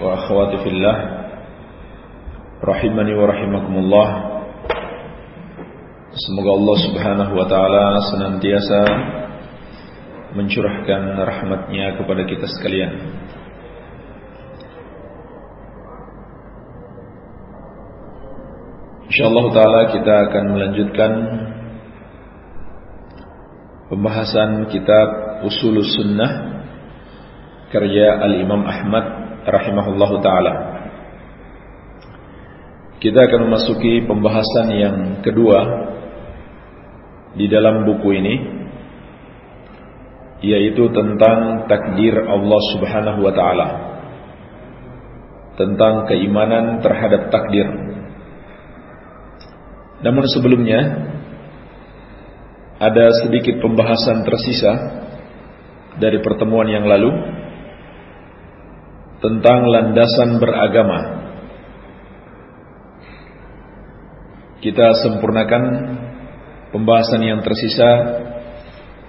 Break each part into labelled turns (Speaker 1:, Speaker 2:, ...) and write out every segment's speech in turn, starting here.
Speaker 1: wa akhwati fillah rahimani wa rahimakumullah Semoga Allah Subhanahu wa taala senantiasa mencurahkan rahmatnya kepada kita sekalian. Insyaallah taala kita akan melanjutkan pembahasan kitab Usulus Sunnah karya Al-Imam Ahmad rahimahullahu taala. Kita akan memasuki pembahasan yang kedua di dalam buku ini yaitu tentang takdir Allah Subhanahu wa taala. Tentang keimanan terhadap takdir. Namun sebelumnya ada sedikit pembahasan tersisa dari pertemuan yang lalu tentang landasan beragama. Kita sempurnakan pembahasan yang tersisa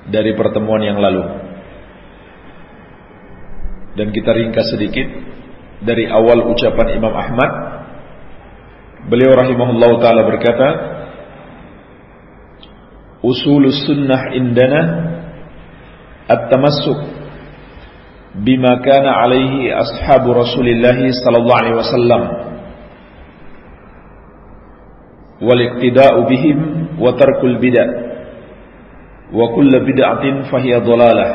Speaker 1: dari pertemuan yang lalu. Dan kita ringkas sedikit dari awal ucapan Imam Ahmad. Beliau rahimahullah taala berkata, "Usulus sunnah indana at-tamassuk bima kana alaihi ashabu Rasulillah sallallahu alaihi wasallam. Wal iqtida'u bihim wa tarkul bid'ah. Wa kullu bid'atin fahiya dhalalah.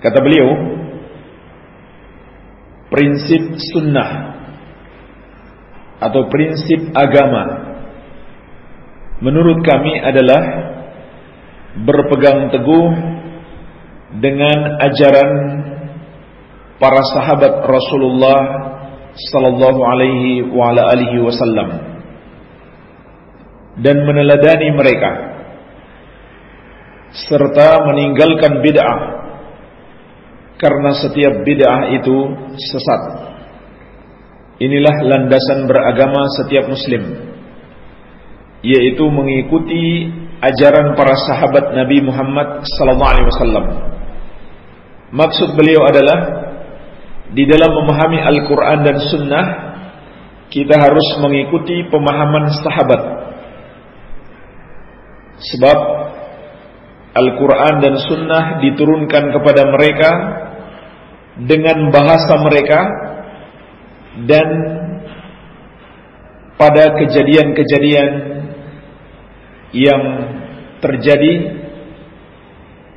Speaker 1: Kata beliau prinsip sunnah atau prinsip agama menurut kami adalah berpegang teguh dengan ajaran para sahabat Rasulullah sallallahu alaihi wa ala alihi wasallam dan meneladani mereka serta meninggalkan bid'ah karena setiap bid'ah itu sesat. Inilah landasan beragama setiap muslim yaitu mengikuti ajaran para sahabat Nabi Muhammad sallallahu alaihi wasallam Maksud beliau adalah di dalam memahami Al-Quran dan Sunnah kita harus mengikuti pemahaman sahabat. Sebab Al-Quran dan Sunnah diturunkan kepada mereka dengan bahasa mereka dan pada kejadian-kejadian yang terjadi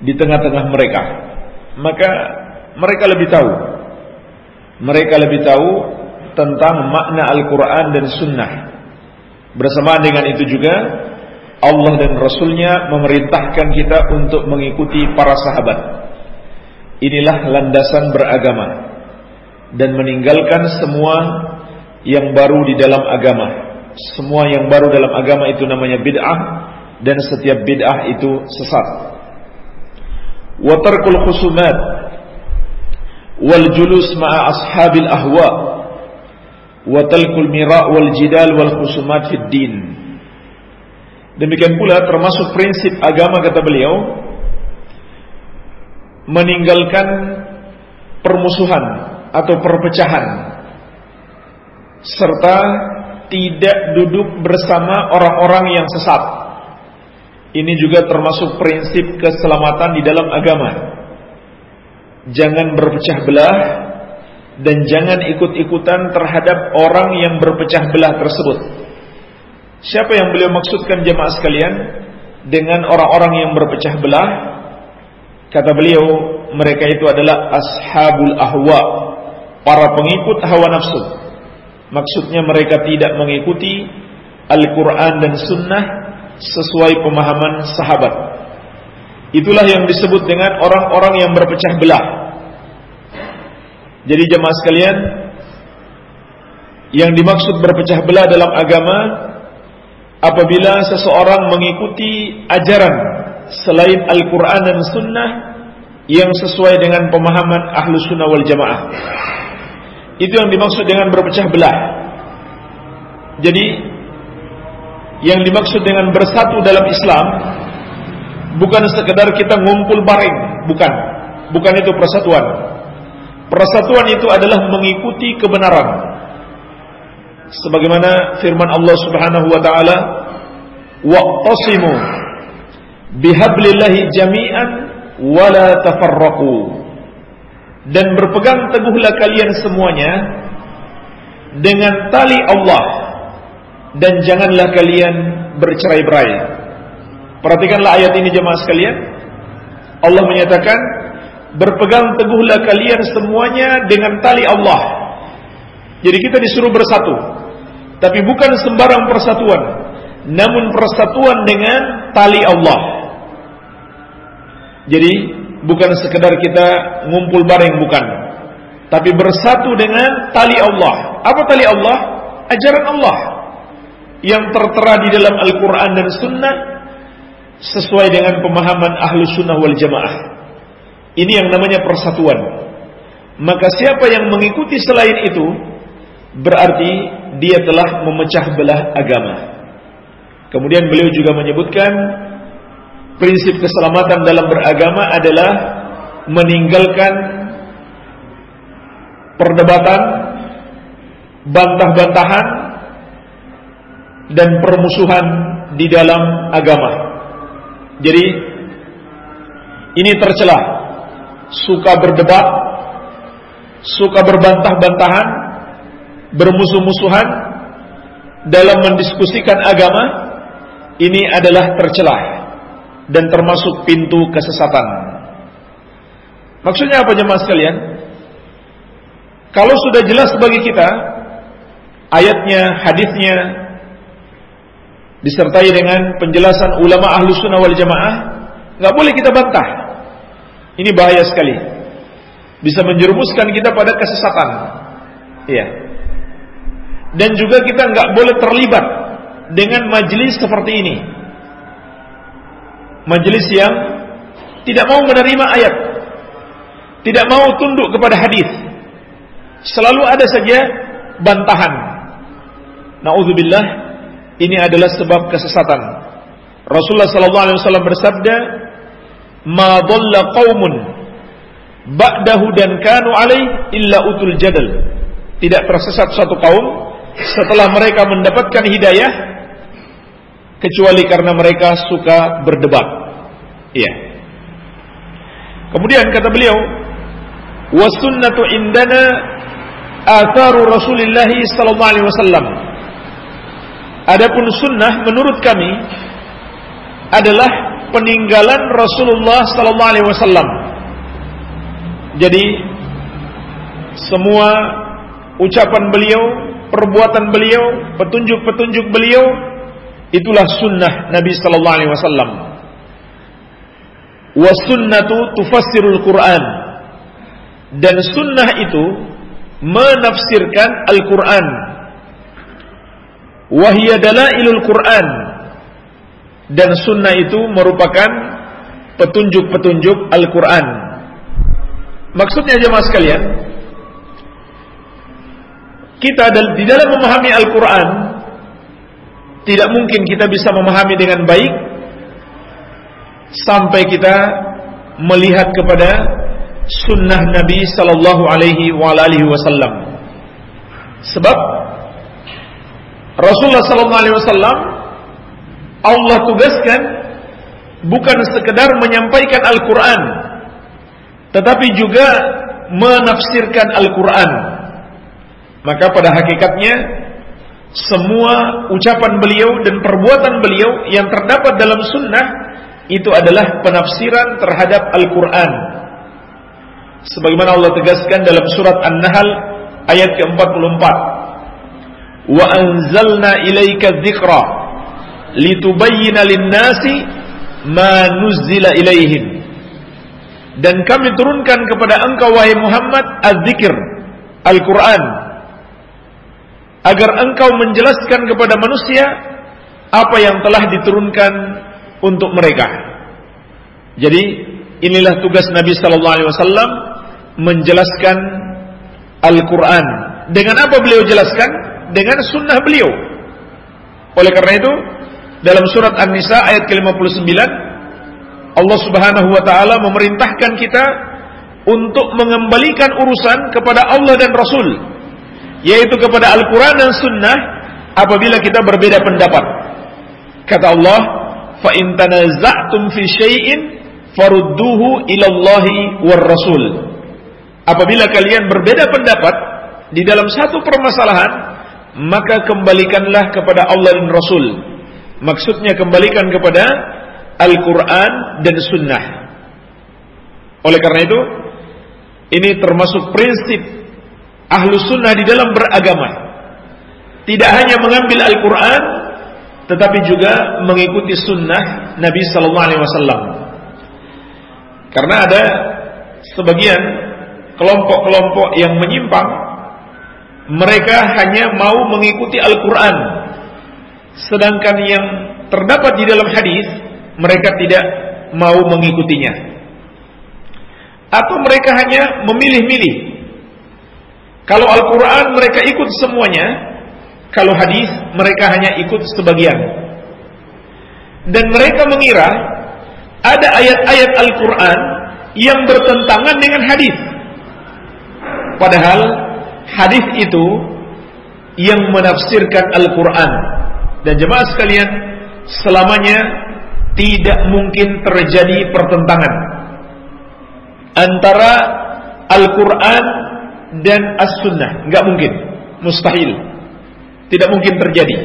Speaker 1: di tengah-tengah mereka maka mereka lebih tahu. Mereka lebih tahu tentang makna Al-Quran dan Sunnah. Bersamaan dengan itu juga Allah dan Rasulnya memerintahkan kita untuk mengikuti para sahabat. Inilah landasan beragama dan meninggalkan semua yang baru di dalam agama. Semua yang baru dalam agama itu namanya bid'ah dan setiap bid'ah itu sesat wa tarkul khusumat. Wal julus ma'a ashabil ahwa. Wa talkul mira' wal demikian pula termasuk prinsip agama kata beliau meninggalkan permusuhan atau perpecahan serta tidak duduk bersama orang-orang yang sesat ini juga termasuk prinsip keselamatan di dalam agama. Jangan berpecah belah dan jangan ikut-ikutan terhadap orang yang berpecah belah tersebut. Siapa yang beliau maksudkan jemaah sekalian dengan orang-orang yang berpecah belah? Kata beliau, mereka itu adalah ashabul ahwa, para pengikut hawa nafsu. Maksudnya mereka tidak mengikuti Al-Quran dan Sunnah sesuai pemahaman sahabat. Itulah yang disebut dengan orang-orang yang berpecah belah. Jadi jemaah sekalian, Yang dimaksud berpecah belah dalam agama apabila seseorang mengikuti ajaran selain Al-Quran dan Sunnah yang sesuai dengan pemahaman ahlu sunnah wal jamaah. Itu yang dimaksud dengan berpecah belah. Jadi yang dimaksud dengan bersatu dalam Islam bukan sekedar kita ngumpul bareng, bukan. Bukan itu persatuan. Persatuan itu adalah mengikuti kebenaran. Sebagaimana firman Allah Subhanahu wa taala, "Waqtasimu bihablillahi jami'an wa tafarraqu." Dan berpegang teguhlah kalian semuanya dengan tali Allah dan janganlah kalian bercerai-berai. Perhatikanlah ayat ini jemaah sekalian. Allah menyatakan berpegang teguhlah kalian semuanya dengan tali Allah. Jadi kita disuruh bersatu. Tapi bukan sembarang persatuan, namun persatuan dengan tali Allah. Jadi bukan sekedar kita ngumpul bareng bukan, tapi bersatu dengan tali Allah. Apa tali Allah? Ajaran Allah yang tertera di dalam Al-Quran dan Sunnah sesuai dengan pemahaman ahlu sunnah wal jamaah. Ini yang namanya persatuan. Maka siapa yang mengikuti selain itu berarti dia telah memecah belah agama. Kemudian beliau juga menyebutkan prinsip keselamatan dalam beragama adalah meninggalkan perdebatan, bantah-bantahan dan permusuhan di dalam agama. Jadi ini tercelah suka berdebat, suka berbantah-bantahan, bermusuh-musuhan dalam mendiskusikan agama, ini adalah tercelah dan termasuk pintu kesesatan. Maksudnya apa jemaah sekalian? Kalau sudah jelas bagi kita ayatnya, hadisnya disertai dengan penjelasan ulama ahlu sunnah wal jamaah, nggak boleh kita bantah. Ini bahaya sekali. Bisa menjerumuskan kita pada kesesatan. Iya. Dan juga kita nggak boleh terlibat dengan majelis seperti ini. Majelis yang tidak mau menerima ayat, tidak mau tunduk kepada hadis. Selalu ada saja bantahan. Nauzubillah, ini adalah sebab kesesatan. Rasulullah sallallahu alaihi wasallam bersabda, ma dhalla qaumun ba'dahu dan kanu alaih illa utul jadal. Tidak tersesat satu kaum setelah mereka mendapatkan hidayah kecuali karena mereka suka berdebat. Iya. Kemudian kata beliau, "Wasunnatu indana atharu Rasulullah sallallahu alaihi wasallam." Adapun sunnah menurut kami adalah peninggalan Rasulullah sallallahu alaihi wasallam. Jadi semua ucapan beliau, perbuatan beliau, petunjuk-petunjuk beliau itulah sunnah Nabi sallallahu alaihi wasallam. Was sunnatu tufassirul Quran. Dan sunnah itu menafsirkan Al-Quran. Wahia dalailul Quran dan sunnah itu merupakan petunjuk-petunjuk Al-Quran. Maksudnya jemaah sekalian, kita di dalam memahami Al-Quran tidak mungkin kita bisa memahami dengan baik sampai kita melihat kepada sunnah Nabi Sallallahu Alaihi Wasallam. Sebab Rasulullah Sallallahu Alaihi Wasallam Allah tugaskan bukan sekedar menyampaikan Al-Quran, tetapi juga menafsirkan Al-Quran. Maka pada hakikatnya semua ucapan beliau dan perbuatan beliau yang terdapat dalam sunnah itu adalah penafsiran terhadap Al-Quran. Sebagaimana Allah tegaskan dalam surat An-Nahl ayat ke-44. Wa anzalna ilaika dzikra litubayyana lin-nasi ma nuzzila ilaihim dan kami turunkan kepada engkau wahai Muhammad az-zikr Al-Qur'an agar engkau menjelaskan kepada manusia apa yang telah diturunkan untuk mereka. Jadi inilah tugas Nabi sallallahu alaihi wasallam menjelaskan Al-Qur'an. Dengan apa beliau jelaskan? Dengan sunnah beliau. Oleh karena itu, dalam surat An-Nisa ayat ke-59 Allah Subhanahu wa taala memerintahkan kita untuk mengembalikan urusan kepada Allah dan Rasul yaitu kepada Al-Qur'an dan Sunnah apabila kita berbeda pendapat. Kata Allah, "Fa in tanaza'tum fi syai'in farudduhu ila Allah war Rasul." Apabila kalian berbeda pendapat di dalam satu permasalahan, maka kembalikanlah kepada Allah dan Rasul. Maksudnya kembalikan kepada Al-Quran dan Sunnah. Oleh karena itu, ini termasuk prinsip ahlu sunnah di dalam beragama. Tidak hanya mengambil Al-Quran, tetapi juga mengikuti sunnah Nabi Sallallahu Alaihi Wasallam. Karena ada sebagian kelompok-kelompok yang menyimpang, mereka hanya mau mengikuti Al-Quran, sedangkan yang terdapat di dalam hadis mereka tidak mau mengikutinya atau mereka hanya memilih-milih. Kalau Al-Quran mereka ikut semuanya, kalau hadis mereka hanya ikut sebagian. Dan mereka mengira ada ayat-ayat Al-Quran yang bertentangan dengan hadis. Padahal hadis itu yang menafsirkan Al-Quran. Dan jemaah sekalian, selamanya tidak mungkin terjadi pertentangan antara Al-Quran dan As-Sunnah. Nggak mungkin. Mustahil. Tidak mungkin terjadi.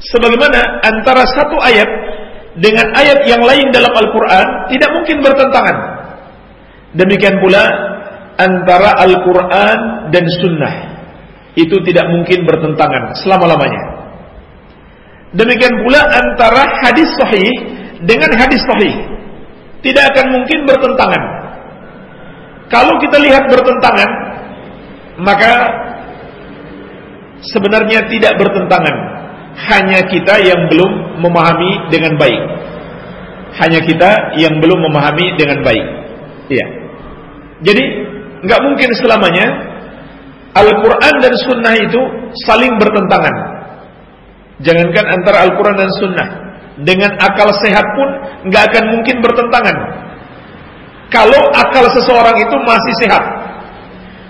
Speaker 1: Sebagaimana antara satu ayat dengan ayat yang lain dalam Al-Quran tidak mungkin bertentangan. Demikian pula antara Al-Quran dan Sunnah itu tidak mungkin bertentangan selama-lamanya. Demikian pula antara hadis sahih dengan hadis sahih tidak akan mungkin bertentangan. Kalau kita lihat bertentangan, maka sebenarnya tidak bertentangan. Hanya kita yang belum memahami dengan baik. Hanya kita yang belum memahami dengan baik. Iya. Jadi nggak mungkin selamanya Al-Quran dan Sunnah itu saling bertentangan. Jangankan antara Al-Quran dan Sunnah, dengan akal sehat pun nggak akan mungkin bertentangan kalau akal seseorang itu masih sehat.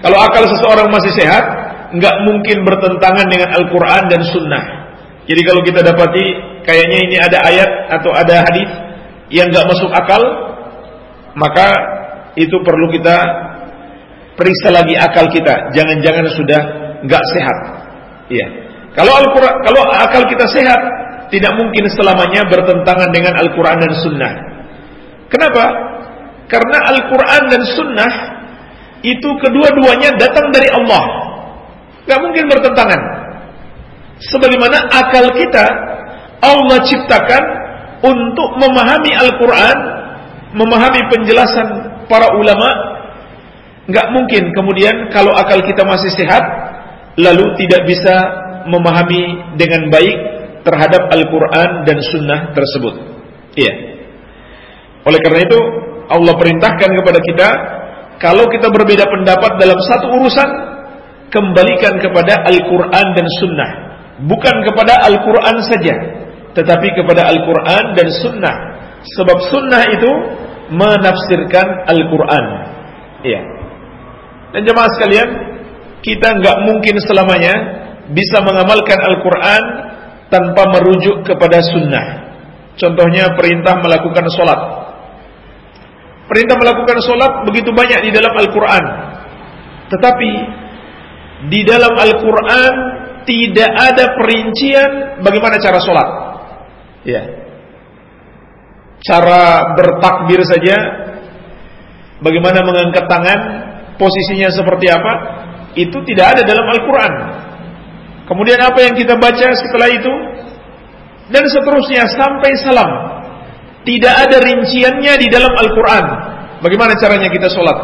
Speaker 1: Kalau akal seseorang masih sehat, nggak mungkin bertentangan dengan Al-Quran dan Sunnah. Jadi kalau kita dapati kayaknya ini ada ayat atau ada hadis yang nggak masuk akal, maka itu perlu kita periksa lagi akal kita. Jangan-jangan sudah nggak sehat. Iya. Kalau Al-Quran, kalau akal kita sehat, tidak mungkin selamanya bertentangan dengan Al-Quran dan Sunnah. Kenapa? Karena Al-Quran dan Sunnah itu kedua-duanya datang dari Allah. Gak mungkin bertentangan. Sebagaimana akal kita Allah ciptakan untuk memahami Al-Quran, memahami penjelasan para ulama. Gak mungkin kemudian kalau akal kita masih sehat, lalu tidak bisa memahami dengan baik terhadap Al-Quran dan Sunnah tersebut. Iya. Oleh karena itu, Allah perintahkan kepada kita kalau kita berbeda pendapat dalam satu urusan kembalikan kepada Al-Qur'an dan Sunnah bukan kepada Al-Qur'an saja tetapi kepada Al-Qur'an dan Sunnah sebab Sunnah itu menafsirkan Al-Qur'an iya dan jemaah sekalian kita nggak mungkin selamanya bisa mengamalkan Al-Quran tanpa merujuk kepada sunnah. Contohnya perintah melakukan sholat. Perintah melakukan sholat begitu banyak di dalam Al-Quran. Tetapi di dalam Al-Quran tidak ada perincian bagaimana cara sholat. Ya. Cara bertakbir saja, bagaimana mengangkat tangan, posisinya seperti apa, itu tidak ada dalam Al-Quran. Kemudian apa yang kita baca setelah itu, dan seterusnya sampai salam tidak ada rinciannya di dalam Al-Quran. Bagaimana caranya kita sholat?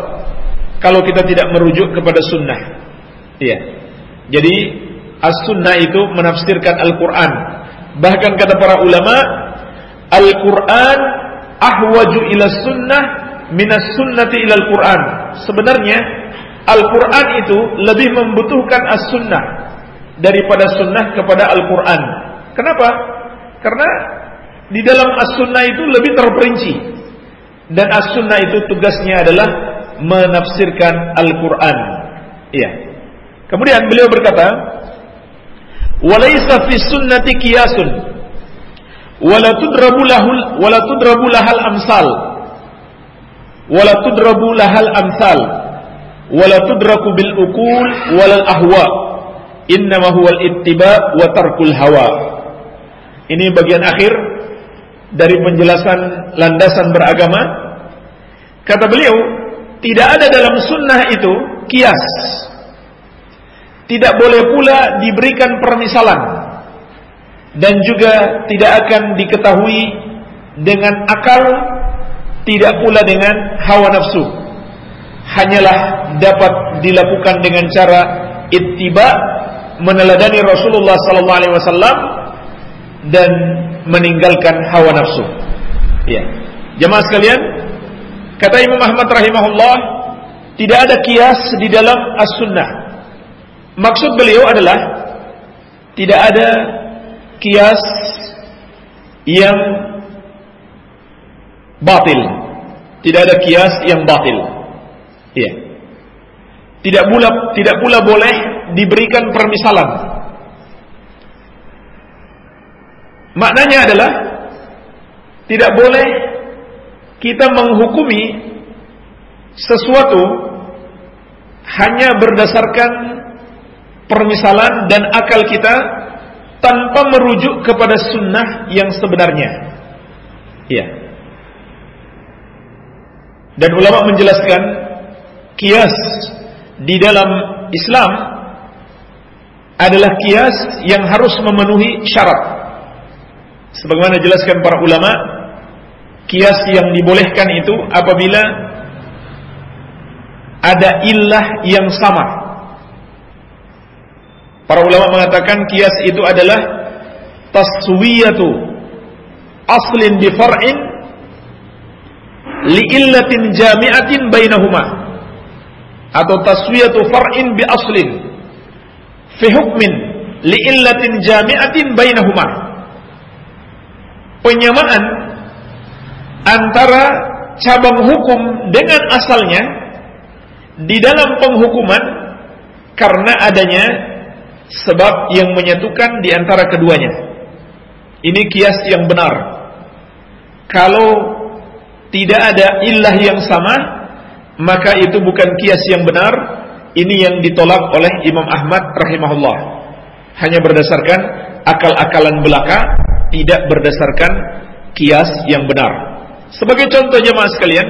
Speaker 1: Kalau kita tidak merujuk kepada sunnah. Iya. Jadi As-sunnah itu menafsirkan Al-Quran. Bahkan kata para ulama, Al-Quran ahwaju ila sunnah minas sunnati ila Al-Quran. Sebenarnya Al-Quran itu lebih membutuhkan as-sunnah daripada sunnah kepada Al-Quran. Kenapa? Karena di dalam as-sunnah itu lebih terperinci. Dan as-sunnah itu tugasnya adalah menafsirkan Al-Quran. Iya. Kemudian beliau berkata, "Walaysa fi sunnati qiyasun wala tudrabu lahul amsal wala tudrabu lahal amsal wala tudraku bil ukul walal ahwa innama huwal ittiba wa tarkul hawa." Ini bagian akhir dari penjelasan landasan beragama. Kata beliau, tidak ada dalam sunnah itu kias. Tidak boleh pula diberikan permisalan dan juga tidak akan diketahui dengan akal, tidak pula dengan hawa nafsu. Hanyalah dapat dilakukan dengan cara ittiba meneladani Rasulullah sallallahu alaihi wasallam dan meninggalkan hawa nafsu. Ya. Jemaah sekalian, kata Imam Ahmad rahimahullah, tidak ada kias di dalam as-sunnah. Maksud beliau adalah tidak ada kias yang batil. Tidak ada kias yang batil. Iya. Tidak pula tidak pula boleh diberikan permisalan Maknanya adalah tidak boleh kita menghukumi sesuatu hanya berdasarkan permisalan dan akal kita tanpa merujuk kepada sunnah yang sebenarnya. Ya. Dan ulama menjelaskan kias di dalam Islam adalah kias yang harus memenuhi syarat. Sebagaimana dijelaskan para ulama kias yang dibolehkan itu apabila ada illah yang sama. Para ulama mengatakan kias itu adalah taswiyatu aslin bi far'in li illatin jami'atin bainahuma atau taswiyatu far'in bi aslin fi hukmin li illatin jami'atin bainahuma penyamaan antara cabang hukum dengan asalnya di dalam penghukuman karena adanya sebab yang menyatukan di antara keduanya. Ini kias yang benar. Kalau tidak ada ilah yang sama, maka itu bukan kias yang benar. Ini yang ditolak oleh Imam Ahmad rahimahullah. Hanya berdasarkan akal-akalan belaka tidak berdasarkan kias yang benar. Sebagai contoh jemaah sekalian,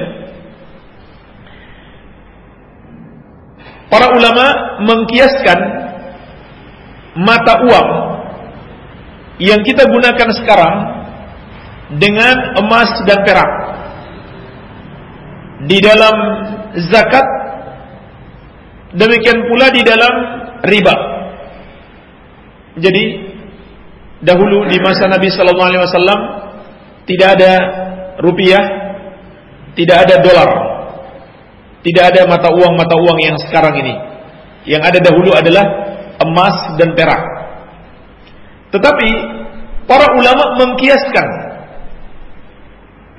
Speaker 1: para ulama mengkiaskan mata uang yang kita gunakan sekarang dengan emas dan perak. Di dalam zakat demikian pula di dalam riba. Jadi dahulu di masa Nabi Sallallahu Alaihi Wasallam tidak ada rupiah, tidak ada dolar, tidak ada mata uang mata uang yang sekarang ini. Yang ada dahulu adalah emas dan perak. Tetapi para ulama mengkiaskan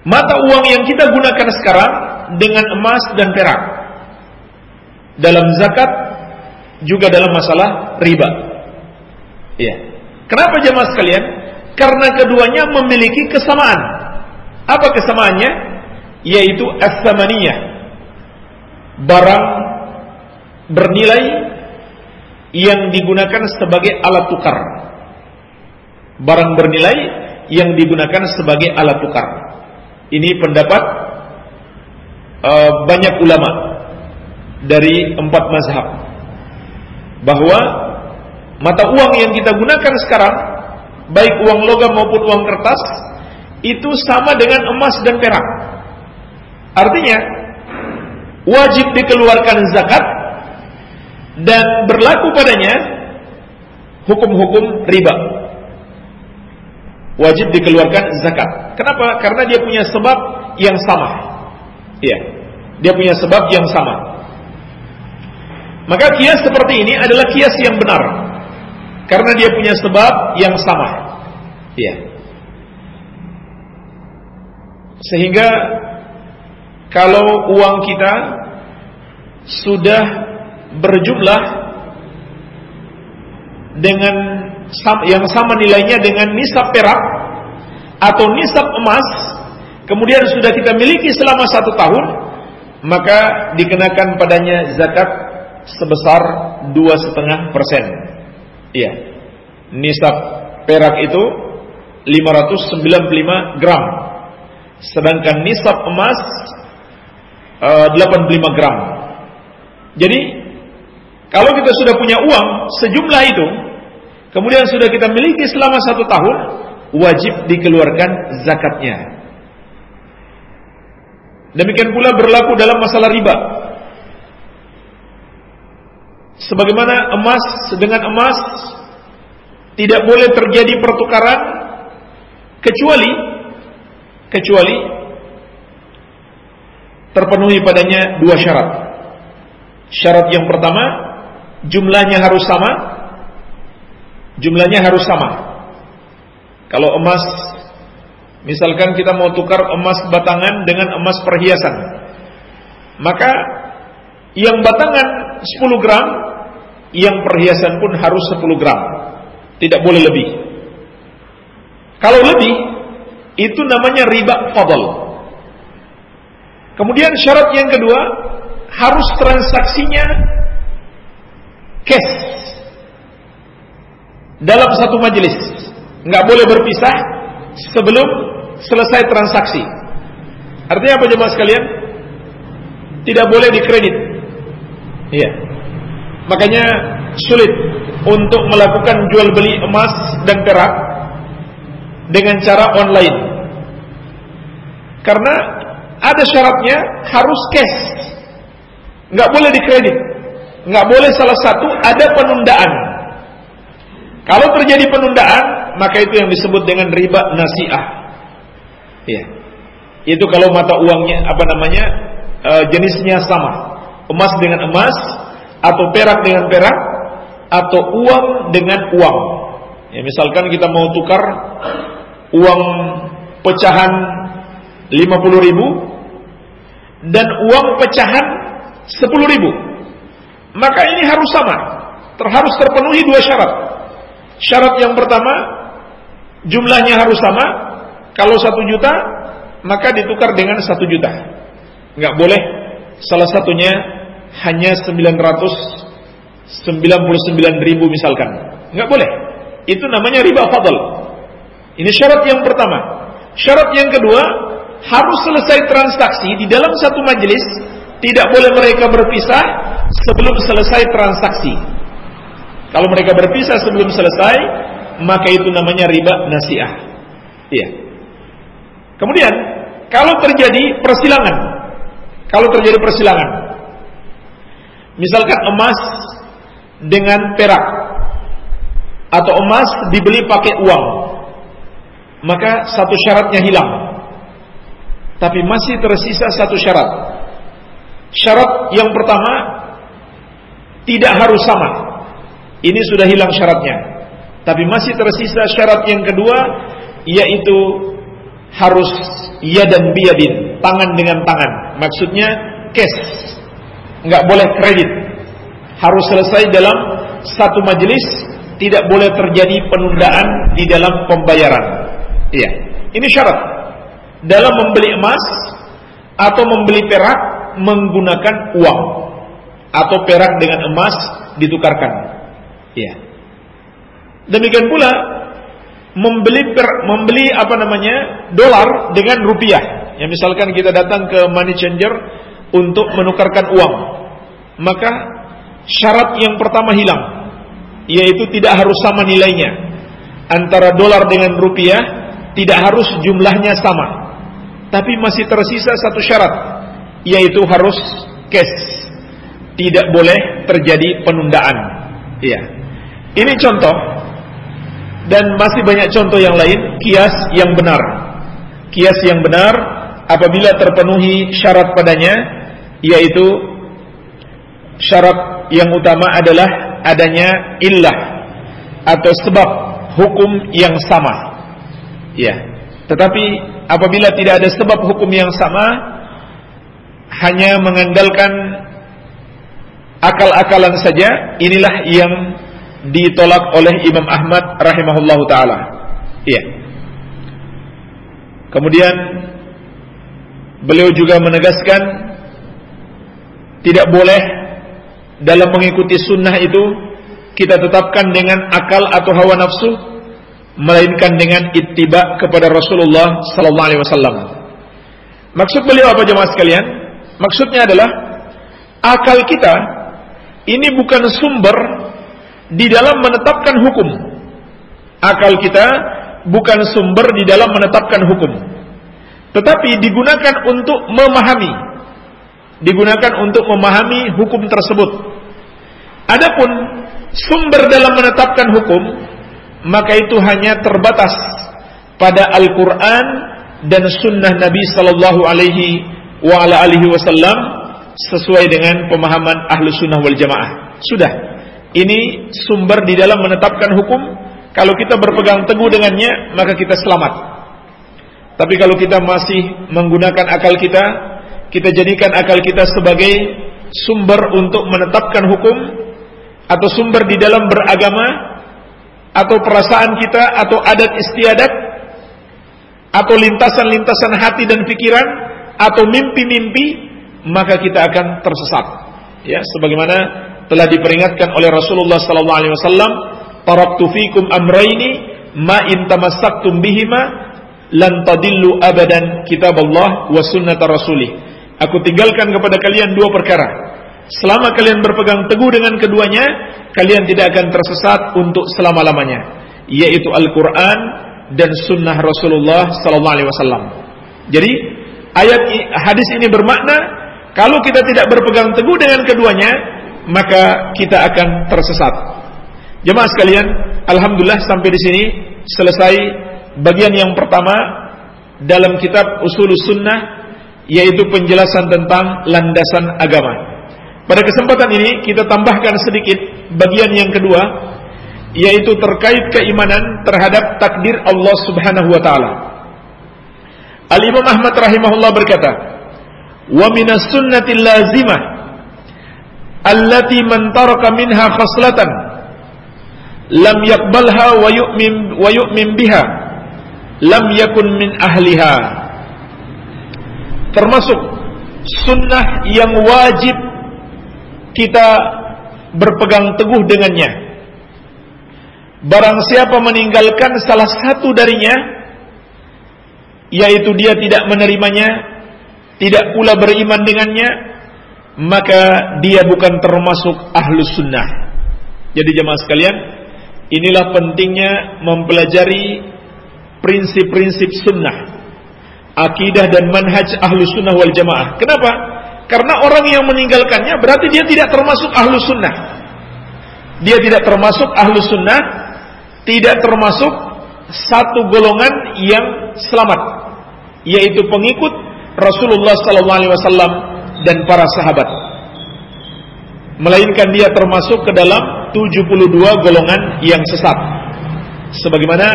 Speaker 1: mata uang yang kita gunakan sekarang dengan emas dan perak dalam zakat juga dalam masalah riba. Iya. Kenapa jemaah sekalian? Karena keduanya memiliki kesamaan. Apa kesamaannya? Yaitu as-samaniyah. Barang bernilai yang digunakan sebagai alat tukar. Barang bernilai yang digunakan sebagai alat tukar. Ini pendapat uh, banyak ulama dari empat mazhab bahwa Mata uang yang kita gunakan sekarang, baik uang logam maupun uang kertas, itu sama dengan emas dan perak. Artinya, wajib dikeluarkan zakat dan berlaku padanya hukum-hukum riba. Wajib dikeluarkan zakat. Kenapa? Karena dia punya sebab yang sama. Iya. Dia punya sebab yang sama. Maka kias seperti ini adalah kias yang benar. Karena dia punya sebab yang sama. Iya. Sehingga kalau uang kita sudah berjumlah dengan yang sama nilainya dengan nisab perak atau nisab emas, kemudian sudah kita miliki selama satu tahun, maka dikenakan padanya zakat sebesar dua setengah persen. Iya, nisab perak itu 595 gram, sedangkan nisab emas 85 eh, gram. Jadi kalau kita sudah punya uang sejumlah itu, kemudian sudah kita miliki selama satu tahun, wajib dikeluarkan zakatnya. Demikian pula berlaku dalam masalah riba. Sebagaimana emas dengan emas tidak boleh terjadi pertukaran kecuali kecuali terpenuhi padanya dua syarat. Syarat yang pertama, jumlahnya harus sama. Jumlahnya harus sama. Kalau emas, misalkan kita mau tukar emas batangan dengan emas perhiasan, maka yang batangan 10 gram, yang perhiasan pun harus 10 gram. Tidak boleh lebih. Kalau lebih, itu namanya riba fadl. Kemudian syarat yang kedua harus transaksinya cash dalam satu majelis. Nggak boleh berpisah sebelum selesai transaksi. Artinya apa jemaah sekalian? Tidak boleh dikredit. Iya. Makanya sulit untuk melakukan jual beli emas dan perak dengan cara online. Karena ada syaratnya harus cash. Nggak boleh dikredit. Nggak boleh salah satu ada penundaan. Kalau terjadi penundaan, maka itu yang disebut dengan riba nasiah. Iya. Itu kalau mata uangnya apa namanya e, jenisnya sama, emas dengan emas atau perak dengan perak atau uang dengan uang. Ya, misalkan kita mau tukar uang pecahan 50 ribu dan uang pecahan 10 ribu maka ini harus sama harus terpenuhi dua syarat syarat yang pertama jumlahnya harus sama. Kalau satu juta maka ditukar dengan satu juta. Nggak boleh. Salah satunya hanya 999 ribu misalkan. Nggak boleh. Itu namanya riba fadl. Ini syarat yang pertama. Syarat yang kedua harus selesai transaksi di dalam satu majelis, tidak boleh mereka berpisah sebelum selesai transaksi. Kalau mereka berpisah sebelum selesai, maka itu namanya riba nasiah. Iya. Kemudian, kalau terjadi persilangan, kalau terjadi persilangan, misalkan emas dengan perak atau emas dibeli pakai uang, maka satu syaratnya hilang. Tapi masih tersisa satu syarat. Syarat yang pertama tidak harus sama. Ini sudah hilang syaratnya. Tapi masih tersisa syarat yang kedua yaitu harus ya dan biyadin, tangan dengan tangan. Maksudnya cash. Enggak boleh kredit. Harus selesai dalam satu majelis, tidak boleh terjadi penundaan di dalam pembayaran. Iya. Ini syarat dalam membeli emas atau membeli perak menggunakan uang atau perak dengan emas ditukarkan. Ya. Demikian pula membeli per, membeli apa namanya dolar dengan rupiah. Ya misalkan kita datang ke money changer untuk menukarkan uang, maka syarat yang pertama hilang, yaitu tidak harus sama nilainya. Antara dolar dengan rupiah, tidak harus jumlahnya sama. Tapi masih tersisa satu syarat yaitu harus cash. Tidak boleh terjadi penundaan. Iya ini contoh dan masih banyak contoh yang lain kias yang benar. Kias yang benar apabila terpenuhi syarat padanya yaitu syarat yang utama adalah adanya illah atau sebab hukum yang sama. Ya. Tetapi apabila tidak ada sebab hukum yang sama hanya mengandalkan akal-akalan saja inilah yang ditolak oleh Imam Ahmad rahimahullahu taala. Iya. Kemudian beliau juga menegaskan tidak boleh dalam mengikuti sunnah itu kita tetapkan dengan akal atau hawa nafsu melainkan dengan ittiba kepada Rasulullah sallallahu alaihi wasallam. Maksud beliau apa jemaah sekalian? Maksudnya adalah akal kita ini bukan sumber di dalam menetapkan hukum. Akal kita bukan sumber di dalam menetapkan hukum. Tetapi digunakan untuk memahami. Digunakan untuk memahami hukum tersebut. Adapun sumber dalam menetapkan hukum, maka itu hanya terbatas pada Al-Quran dan Sunnah Nabi Sallallahu Alaihi Wasallam sesuai dengan pemahaman ahlu sunnah wal jamaah. Sudah, ini sumber di dalam menetapkan hukum. Kalau kita berpegang teguh dengannya, maka kita selamat. Tapi kalau kita masih menggunakan akal kita, kita jadikan akal kita sebagai sumber untuk menetapkan hukum atau sumber di dalam beragama atau perasaan kita atau adat istiadat atau lintasan-lintasan hati dan pikiran atau mimpi-mimpi maka kita akan tersesat ya sebagaimana telah diperingatkan oleh Rasulullah sallallahu alaihi wasallam, "Taraktu fikum amrayni ma in tamassaktum bihima lan tadillu abadan kitaballah wa sunnata rasulih." Aku tinggalkan kepada kalian dua perkara. Selama kalian berpegang teguh dengan keduanya, kalian tidak akan tersesat untuk selama-lamanya, yaitu Al-Qur'an dan sunnah Rasulullah sallallahu alaihi wasallam. Jadi, ayat hadis ini bermakna kalau kita tidak berpegang teguh dengan keduanya, maka kita akan tersesat. Jemaah sekalian, alhamdulillah sampai di sini selesai bagian yang pertama dalam kitab Usul Sunnah yaitu penjelasan tentang landasan agama. Pada kesempatan ini kita tambahkan sedikit bagian yang kedua yaitu terkait keimanan terhadap takdir Allah Subhanahu wa taala. Al Imam Ahmad rahimahullah berkata, "Wa minas sunnatil lazimah allati man taraka minha khaslatan. Lam yakbalha wa yu'min wa yu'min biha. Lam yakun min ahliha. Termasuk sunnah yang wajib kita berpegang teguh dengannya. Barang siapa meninggalkan salah satu darinya yaitu dia tidak menerimanya tidak pula beriman dengannya maka dia bukan termasuk ahlu sunnah. Jadi jemaah sekalian, inilah pentingnya mempelajari prinsip-prinsip sunnah, akidah dan manhaj ahlu sunnah wal jamaah. Kenapa? Karena orang yang meninggalkannya berarti dia tidak termasuk ahlu sunnah. Dia tidak termasuk ahlu sunnah, tidak termasuk satu golongan yang selamat, yaitu pengikut Rasulullah SAW dan para sahabat. Melainkan dia termasuk ke dalam 72 golongan yang sesat. Sebagaimana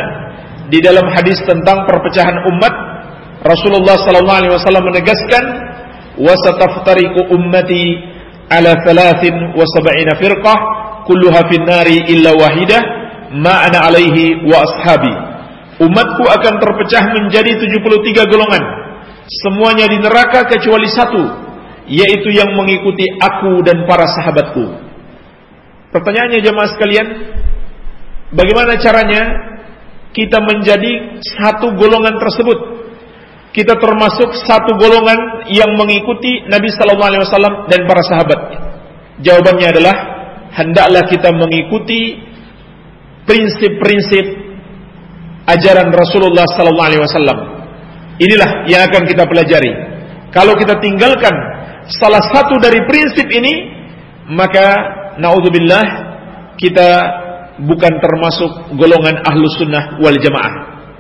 Speaker 1: di dalam hadis tentang perpecahan umat Rasulullah sallallahu alaihi wasallam menegaskan wasataftariqu ummati ala thalathin wa sab'ina firqah kulluha fin nari illa wahidah ma ana alaihi wa ashabi. Umatku akan terpecah menjadi 73 golongan. Semuanya di neraka kecuali satu yaitu yang mengikuti aku dan para sahabatku. Pertanyaannya jemaah sekalian, bagaimana caranya kita menjadi satu golongan tersebut? Kita termasuk satu golongan yang mengikuti Nabi sallallahu alaihi wasallam dan para sahabat. Jawabannya adalah hendaklah kita mengikuti prinsip-prinsip ajaran Rasulullah sallallahu alaihi wasallam. Inilah yang akan kita pelajari. Kalau kita tinggalkan salah satu dari prinsip ini maka naudzubillah kita bukan termasuk golongan ahlu sunnah wal jamaah.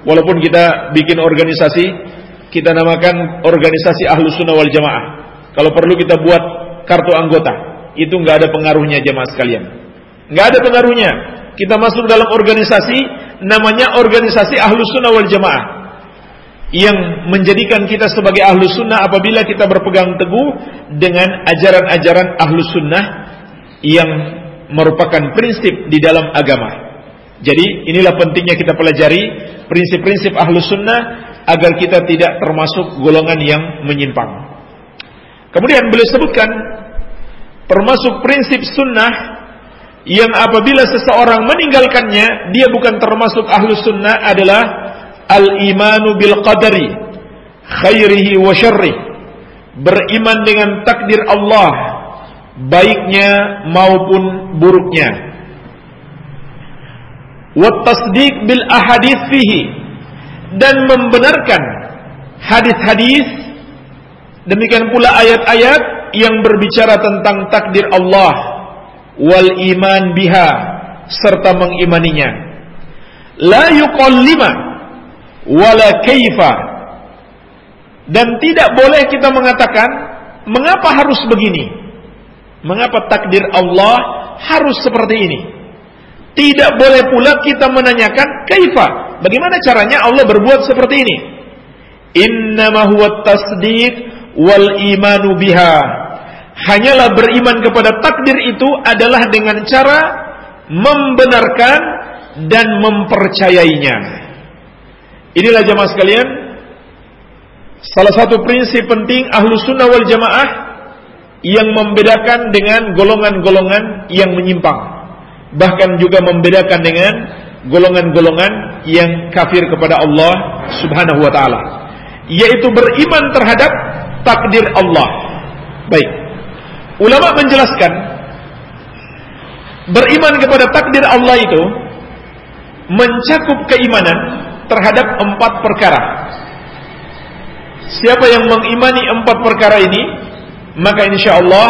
Speaker 1: Walaupun kita bikin organisasi, kita namakan organisasi ahlu sunnah wal jamaah. Kalau perlu kita buat kartu anggota, itu nggak ada pengaruhnya jamaah sekalian. Nggak ada pengaruhnya. Kita masuk dalam organisasi, namanya organisasi ahlu sunnah wal jamaah. Yang menjadikan kita sebagai ahlu sunnah apabila kita berpegang teguh dengan ajaran-ajaran ahlu sunnah yang merupakan prinsip di dalam agama. Jadi inilah pentingnya kita pelajari prinsip-prinsip ahlu sunnah agar kita tidak termasuk golongan yang menyimpang. Kemudian beliau sebutkan termasuk prinsip sunnah yang apabila seseorang meninggalkannya dia bukan termasuk ahlu sunnah adalah al-imanu bil qadari khairihi wa syarrih beriman dengan takdir Allah baiknya maupun buruknya. Wattasdiq bil ahadith fihi dan membenarkan hadis-hadis demikian pula ayat-ayat yang berbicara tentang takdir Allah wal iman biha serta mengimaninya. La yuqallima wala kaifa dan tidak boleh kita mengatakan mengapa harus begini Mengapa takdir Allah harus seperti ini? Tidak boleh pula kita menanyakan kaifa. Bagaimana caranya Allah berbuat seperti ini? Innama huwa tasdiq wal imanu biha. Hanyalah beriman kepada takdir itu adalah dengan cara membenarkan dan mempercayainya. Inilah jamaah sekalian, salah satu prinsip penting ahlu sunnah wal jamaah yang membedakan dengan golongan-golongan yang menyimpang. Bahkan juga membedakan dengan golongan-golongan yang kafir kepada Allah Subhanahu wa taala yaitu beriman terhadap takdir Allah. Baik. Ulama menjelaskan beriman kepada takdir Allah itu mencakup keimanan terhadap empat perkara siapa yang mengimani empat perkara ini maka insya Allah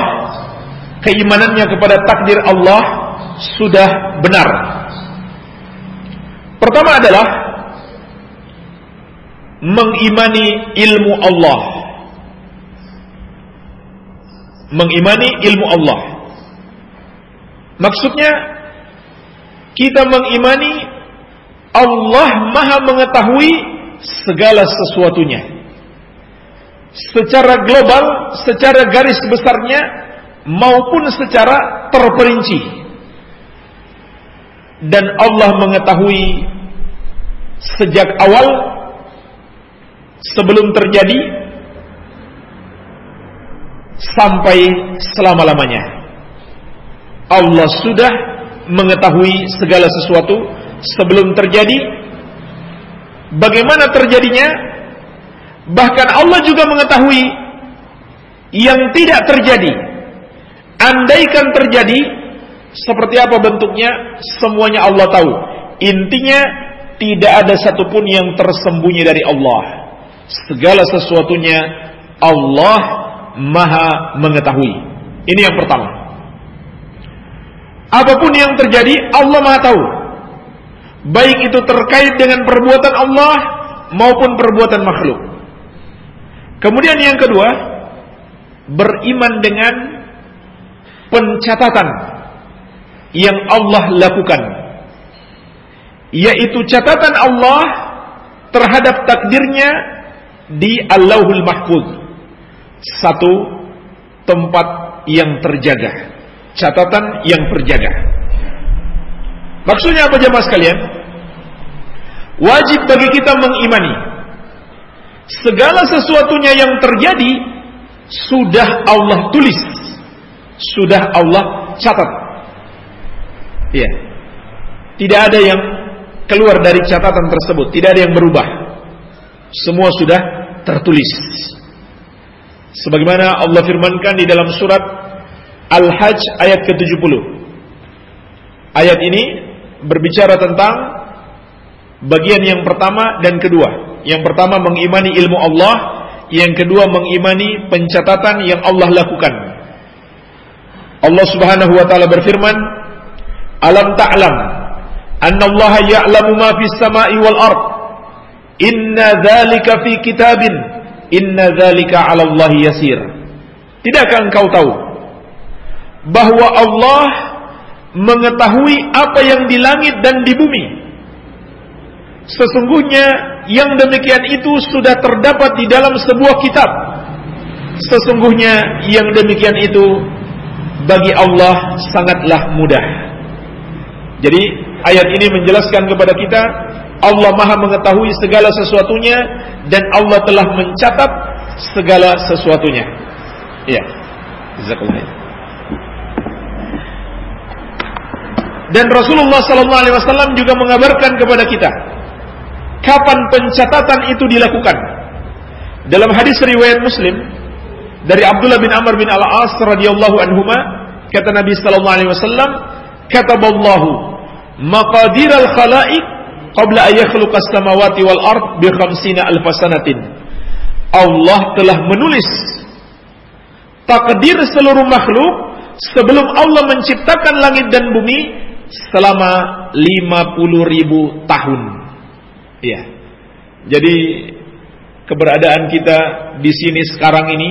Speaker 1: keimanannya kepada takdir Allah sudah benar. Pertama adalah mengimani ilmu Allah. Mengimani ilmu Allah. Maksudnya kita mengimani Allah Maha mengetahui segala sesuatunya secara global, secara garis besarnya maupun secara terperinci. Dan Allah mengetahui sejak awal sebelum terjadi sampai selama-lamanya. Allah sudah mengetahui segala sesuatu sebelum terjadi. Bagaimana terjadinya? Bahkan Allah juga mengetahui yang tidak terjadi. Andaikan terjadi, seperti apa bentuknya, semuanya Allah tahu. Intinya, tidak ada satupun yang tersembunyi dari Allah. Segala sesuatunya Allah maha mengetahui. Ini yang pertama. Apa pun yang terjadi, Allah maha tahu. Baik itu terkait dengan perbuatan Allah maupun perbuatan makhluk. Kemudian yang kedua, beriman dengan pencatatan yang Allah lakukan. Yaitu catatan Allah terhadap takdirnya di Allahul Mahfuz. Satu tempat yang terjaga. Catatan yang terjaga. Maksudnya apa jemaah sekalian? Wajib bagi kita mengimani segala sesuatunya yang terjadi sudah Allah tulis, sudah Allah catat. Iya. Tidak ada yang keluar dari catatan tersebut, tidak ada yang berubah. Semua sudah tertulis. Sebagaimana Allah firmankan di dalam surat Al-Hajj ayat ke-70. Ayat ini berbicara tentang bagian yang pertama dan kedua. Yang pertama mengimani ilmu Allah, yang kedua mengimani pencatatan yang Allah lakukan. Allah Subhanahu wa taala berfirman, "Alam ta'lam anna Allah ya'lamu ma fis sama'i wal ard? Inna dzalika fi kitabin. Inna dzalika 'ala Allah yasir. Tidakkah engkau tahu bahwa Allah mengetahui apa yang di langit dan di bumi sesungguhnya yang demikian itu sudah terdapat di dalam sebuah kitab sesungguhnya yang demikian itu bagi Allah sangatlah mudah jadi ayat ini menjelaskan kepada kita Allah Maha mengetahui segala sesuatunya dan Allah telah mencatat segala sesuatunya. Ya. Dan Rasulullah sallallahu alaihi wasallam juga mengabarkan kepada kita kapan pencatatan itu dilakukan. Dalam hadis riwayat Muslim dari Abdullah bin Amr bin Al-As radhiyallahu anhuma kata Nabi sallallahu alaihi wasallam kataballahu maqadir al-khalaiq qabla an as-samawati wal ard bi khamsina alf sanatin. Allah telah menulis takdir seluruh makhluk sebelum Allah menciptakan langit dan bumi selama 50 ribu tahun. Iya. Jadi keberadaan kita di sini sekarang ini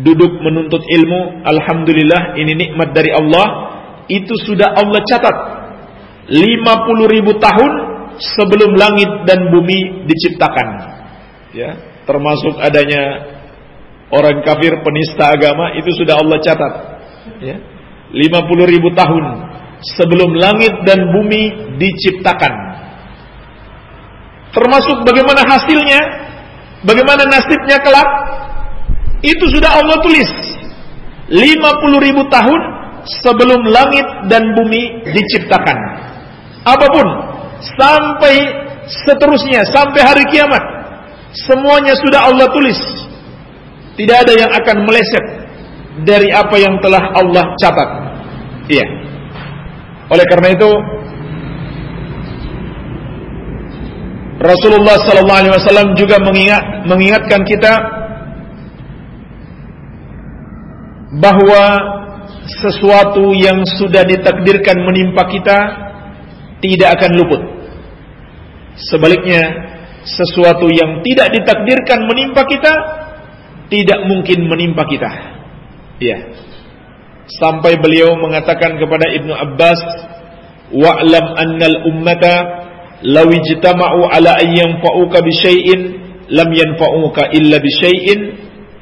Speaker 1: duduk menuntut ilmu, alhamdulillah ini nikmat dari Allah, itu sudah Allah catat 50 ribu tahun sebelum langit dan bumi diciptakan. Ya, termasuk adanya orang kafir penista agama itu sudah Allah catat. Ya, 50 ribu tahun sebelum langit dan bumi diciptakan. Termasuk bagaimana hasilnya, bagaimana nasibnya kelak, itu sudah Allah tulis. 50 ribu tahun sebelum langit dan bumi diciptakan apa pun sampai seterusnya sampai hari kiamat semuanya sudah Allah tulis tidak ada yang akan meleset dari apa yang telah Allah catat iya oleh karena itu Rasulullah sallallahu alaihi wasallam juga mengingat, mengingatkan kita bahwa sesuatu yang sudah ditakdirkan menimpa kita tidak akan luput. Sebaliknya, sesuatu yang tidak ditakdirkan menimpa kita tidak mungkin menimpa kita. Ya. Sampai beliau mengatakan kepada Ibnu Abbas, "Wa'lam annal ummata law ijtama'u ala an yanfa'uka bi syai'in lam yanfa'uka illa bi syai'in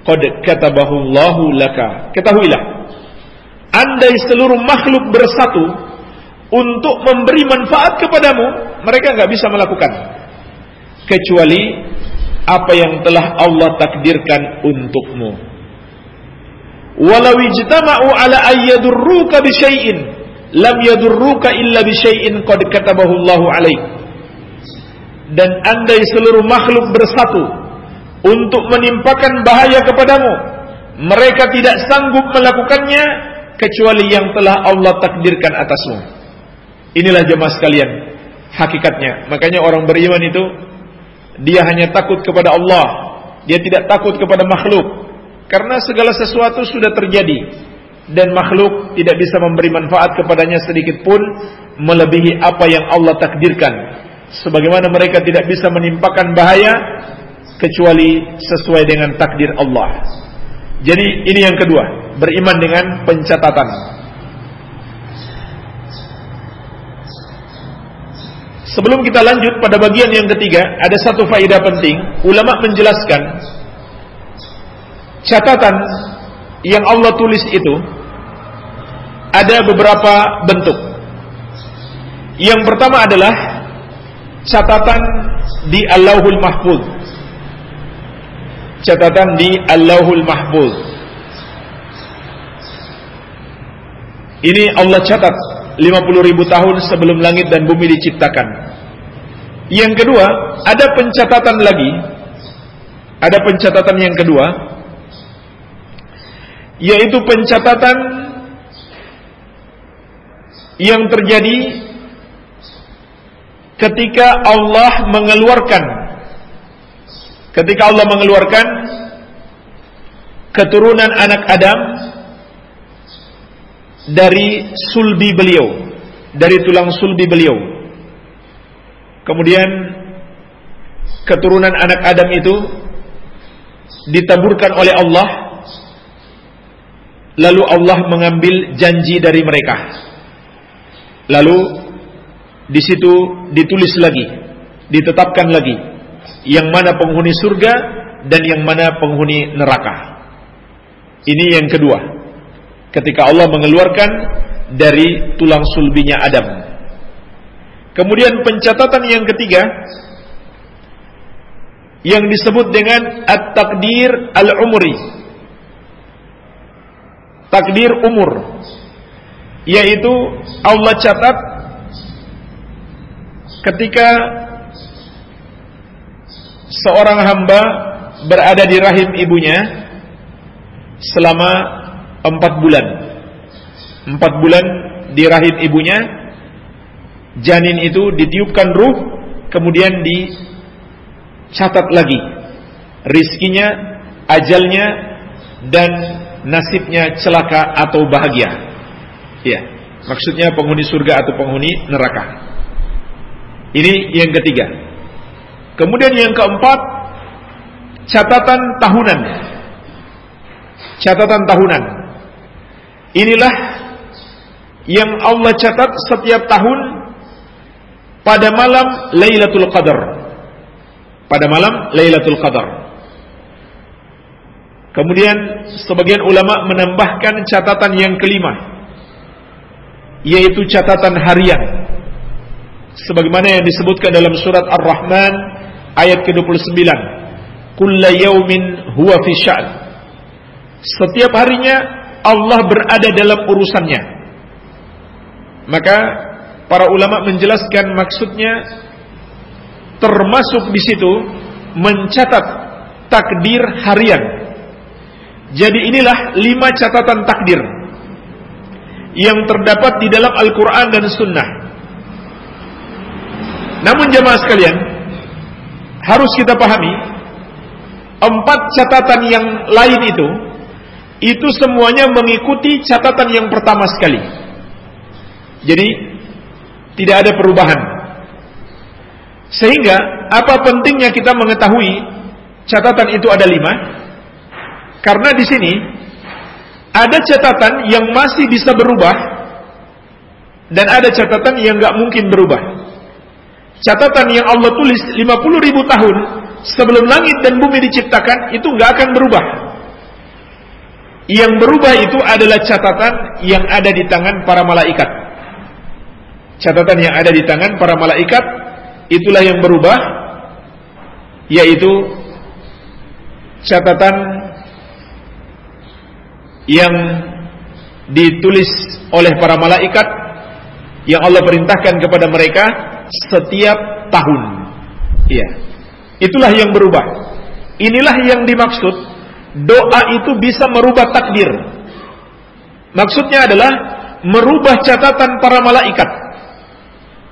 Speaker 1: qad katabahu Allahu laka." Ketahuilah, andai seluruh makhluk bersatu untuk memberi manfaat kepadamu, mereka nggak bisa melakukan kecuali apa yang telah Allah takdirkan untukmu. Walau ijtama'u ala ayyadurruka bi syai'in lam yadurruka illa bi syai'in qad katabahu. Dan andai seluruh makhluk bersatu untuk menimpakan bahaya kepadamu, mereka tidak sanggup melakukannya kecuali yang telah Allah takdirkan atasmu. Inilah jemaah sekalian hakikatnya. Makanya orang beriman itu dia hanya takut kepada Allah, dia tidak takut kepada makhluk. Karena segala sesuatu sudah terjadi dan makhluk tidak bisa memberi manfaat kepadanya sedikit pun melebihi apa yang Allah takdirkan. Sebagaimana mereka tidak bisa menimpakan bahaya kecuali sesuai dengan takdir Allah. Jadi ini yang kedua, beriman dengan pencatatan. Sebelum kita lanjut pada bagian yang ketiga, ada satu faedah penting. Ulama menjelaskan catatan yang Allah tulis itu ada beberapa bentuk. Yang pertama adalah catatan di Allahul Mahfuz. Catatan di Allahul Mahfuz. Ini Allah catat 50 ribu tahun sebelum langit dan bumi diciptakan. Yang kedua, ada pencatatan lagi. Ada pencatatan yang kedua yaitu pencatatan yang terjadi ketika Allah mengeluarkan ketika Allah mengeluarkan keturunan anak Adam dari sulbi beliau, dari tulang sulbi beliau. Kemudian keturunan anak Adam itu ditaburkan oleh Allah lalu Allah mengambil janji dari mereka. Lalu di situ ditulis lagi, ditetapkan lagi yang mana penghuni surga dan yang mana penghuni neraka. Ini yang kedua. Ketika Allah mengeluarkan dari tulang sulbinya Adam. Kemudian pencatatan yang ketiga yang disebut dengan at-takdir al-umri. Takdir umur yaitu Allah catat ketika seorang hamba berada di rahim ibunya selama empat bulan. Empat bulan di rahim ibunya, janin itu ditiupkan ruh, kemudian dicatat lagi rizkinya, ajalnya, dan nasibnya celaka atau bahagia. Ya, maksudnya penghuni surga atau penghuni neraka. Ini yang ketiga. Kemudian yang keempat, catatan tahunan. Catatan tahunan. Inilah yang Allah catat setiap tahun pada malam Lailatul Qadar. Pada malam Lailatul Qadar. Kemudian sebagian ulama menambahkan catatan yang kelima yaitu catatan harian. Sebagaimana yang disebutkan dalam surat Ar-Rahman ayat ke-29. Kulla yaumin huwa fi sya'n setiap harinya Allah berada dalam urusannya. Maka para ulama menjelaskan maksudnya termasuk di situ mencatat takdir harian jadi inilah lima catatan takdir yang terdapat di dalam Al-Quran dan Sunnah namun jemaah sekalian harus kita pahami empat catatan yang lain itu itu semuanya mengikuti catatan yang pertama sekali. Jadi tidak ada perubahan. Sehingga apa pentingnya kita mengetahui catatan itu ada lima? Karena di sini ada catatan yang masih bisa berubah dan ada catatan yang nggak mungkin berubah catatan yang Allah tulis 50 ribu tahun sebelum langit dan bumi diciptakan itu nggak akan berubah. Yang berubah itu adalah catatan yang ada di tangan para malaikat. Catatan yang ada di tangan para malaikat itulah yang berubah yaitu catatan yang ditulis oleh para malaikat yang Allah perintahkan kepada mereka setiap tahun. Iya. Itulah yang berubah. Inilah yang dimaksud doa itu bisa merubah takdir. Maksudnya adalah merubah catatan para malaikat.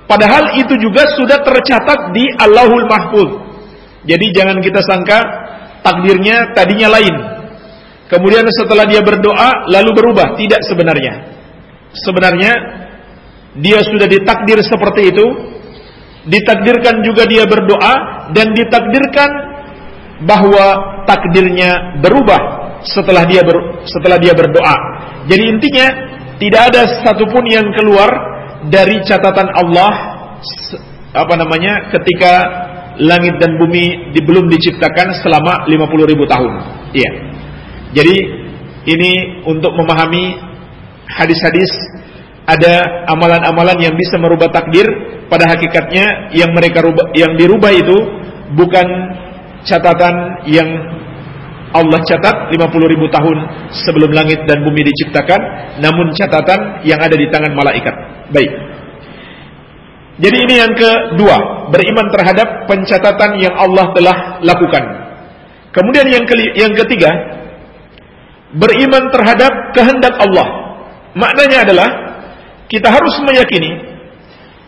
Speaker 1: Padahal itu juga sudah tercatat di Allahul Mahfuz. Jadi jangan kita sangka takdirnya tadinya lain. Kemudian setelah dia berdoa lalu berubah, tidak sebenarnya. Sebenarnya dia sudah ditakdir seperti itu ditakdirkan juga dia berdoa dan ditakdirkan bahwa takdirnya berubah setelah dia ber, setelah dia berdoa. Jadi intinya tidak ada satupun yang keluar dari catatan Allah apa namanya ketika langit dan bumi di, belum diciptakan selama 50 ribu tahun. Iya. Jadi ini untuk memahami hadis-hadis ada amalan-amalan yang bisa merubah takdir pada hakikatnya yang mereka rubah, yang dirubah itu bukan catatan yang Allah catat 50 ribu tahun sebelum langit dan bumi diciptakan namun catatan yang ada di tangan malaikat. Baik. Jadi ini yang kedua beriman terhadap pencatatan yang Allah telah lakukan. Kemudian yang, yang ketiga beriman terhadap kehendak Allah maknanya adalah kita harus meyakini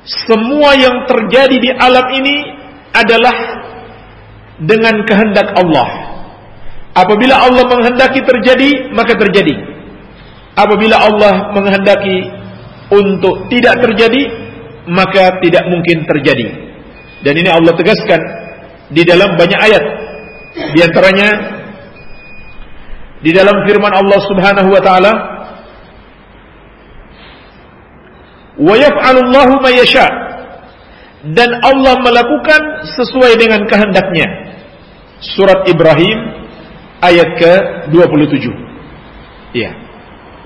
Speaker 1: semua yang terjadi di alam ini adalah dengan kehendak Allah. Apabila Allah menghendaki terjadi, maka terjadi. Apabila Allah menghendaki untuk tidak terjadi, maka tidak mungkin terjadi. Dan ini Allah tegaskan di dalam banyak ayat. Di antaranya di dalam firman Allah Subhanahu wa taala wa yaf'alu ma yasha dan Allah melakukan sesuai dengan kehendaknya. Surat Ibrahim ayat ke-27. Iya.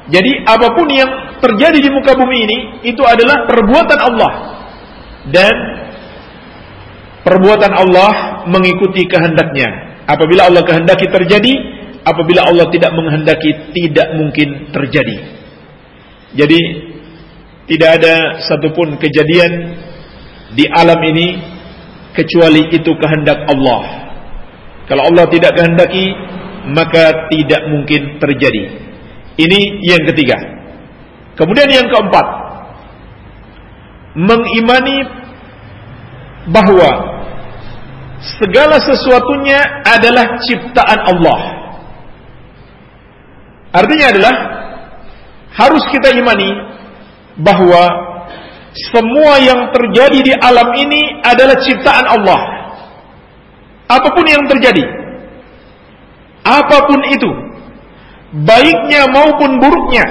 Speaker 1: Jadi apa pun yang terjadi di muka bumi ini itu adalah perbuatan Allah dan perbuatan Allah mengikuti kehendaknya. Apabila Allah kehendaki terjadi, apabila Allah tidak menghendaki tidak mungkin terjadi. Jadi tidak ada satupun kejadian di alam ini kecuali itu kehendak Allah. Kalau Allah tidak kehendaki, maka tidak mungkin terjadi. Ini yang ketiga. Kemudian yang keempat, mengimani bahwa segala sesuatunya adalah ciptaan Allah. Artinya adalah harus kita imani bahwa semua yang terjadi di alam ini adalah ciptaan Allah. Apa pun yang terjadi, apa pun itu, baiknya maupun buruknya,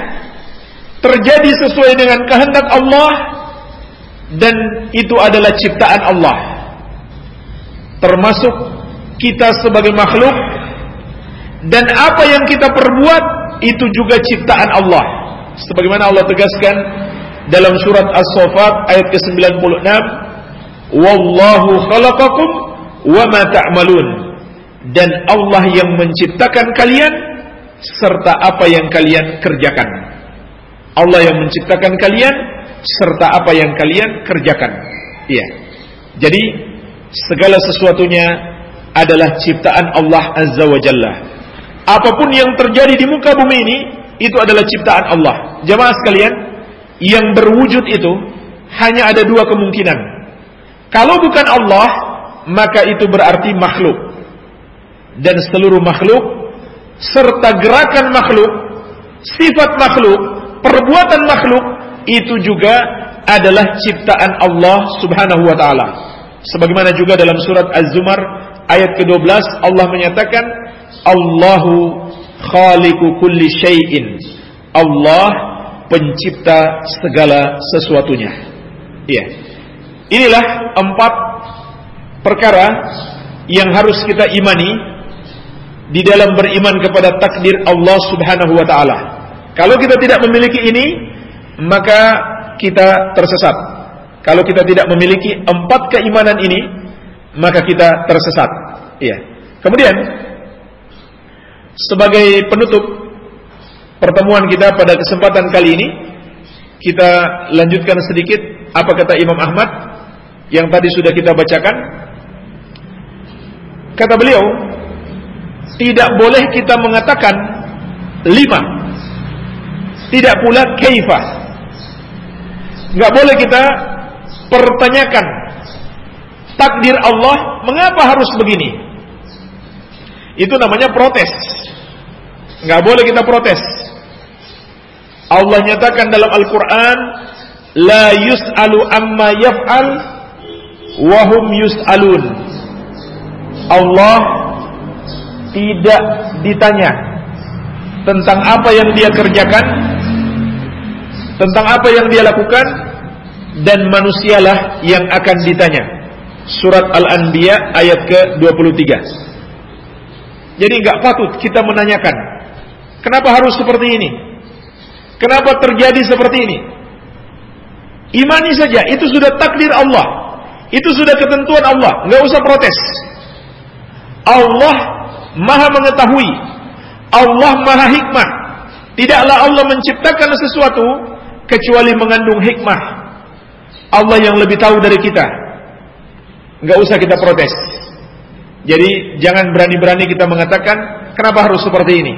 Speaker 1: terjadi sesuai dengan kehendak Allah dan itu adalah ciptaan Allah. Termasuk kita sebagai makhluk dan apa yang kita perbuat itu juga ciptaan Allah. Sebagaimana Allah tegaskan dalam surat As-Saffat ayat ke-96, "Wallahu khalaqakum wa ma ta'malun." Dan Allah yang menciptakan kalian serta apa yang kalian kerjakan. Allah yang menciptakan kalian serta apa yang kalian kerjakan. Iya. Jadi segala sesuatunya adalah ciptaan Allah Azza wa Jalla. Apa pun yang terjadi di muka bumi ini itu adalah ciptaan Allah. Jemaah sekalian, yang berwujud itu hanya ada dua kemungkinan. Kalau bukan Allah, maka itu berarti makhluk. Dan seluruh makhluk serta gerakan makhluk, sifat makhluk, perbuatan makhluk itu juga adalah ciptaan Allah Subhanahu wa taala. Sebagaimana juga dalam surat Az-Zumar ayat ke-12 Allah menyatakan Allahu khaliqu kulli syai'in. Allah pencipta segala sesuatunya. Iya. Inilah empat perkara yang harus kita imani di dalam beriman kepada takdir Allah Subhanahu wa taala. Kalau kita tidak memiliki ini, maka kita tersesat. Kalau kita tidak memiliki empat keimanan ini, maka kita tersesat. Iya. Kemudian sebagai penutup pertemuan kita pada kesempatan kali ini, kita lanjutkan sedikit apa kata Imam Ahmad yang tadi sudah kita bacakan. Kata beliau, tidak boleh kita mengatakan lima, tidak pula kaifah nggak boleh kita pertanyakan takdir Allah mengapa harus begini. Itu namanya protes. Nggak boleh kita protes. Allah nyatakan dalam Al-Quran, La yus'alu amma yaf'al, wahum yus'alun. Allah tidak ditanya tentang apa yang dia kerjakan, tentang apa yang dia lakukan dan manusialah yang akan ditanya. Surat Al-Anbiya ayat ke-23. Jadi nggak patut kita menanyakan, kenapa harus seperti ini? Kenapa terjadi seperti ini? Imani saja, itu sudah takdir Allah. Itu sudah ketentuan Allah, nggak usah protes. Allah Maha mengetahui. Allah Maha hikmah. Tidaklah Allah menciptakan sesuatu kecuali mengandung hikmah. Allah yang lebih tahu dari kita. Enggak usah kita protes. Jadi jangan berani-berani kita mengatakan kenapa harus seperti ini.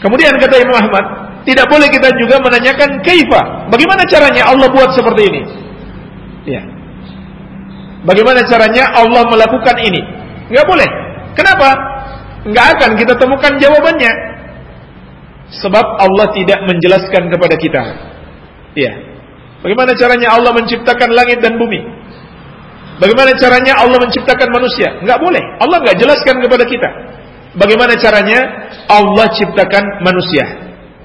Speaker 1: Kemudian kata Imam Ahmad, tidak boleh kita juga menanyakan kaifa. Bagaimana caranya Allah buat seperti ini? Ya. Bagaimana caranya Allah melakukan ini? Enggak boleh. Kenapa? Enggak akan kita temukan jawabannya. Sebab Allah tidak menjelaskan kepada kita. Iya. Bagaimana caranya Allah menciptakan langit dan bumi? Bagaimana caranya Allah menciptakan manusia? Enggak boleh. Allah enggak jelaskan kepada kita. Bagaimana caranya Allah ciptakan manusia?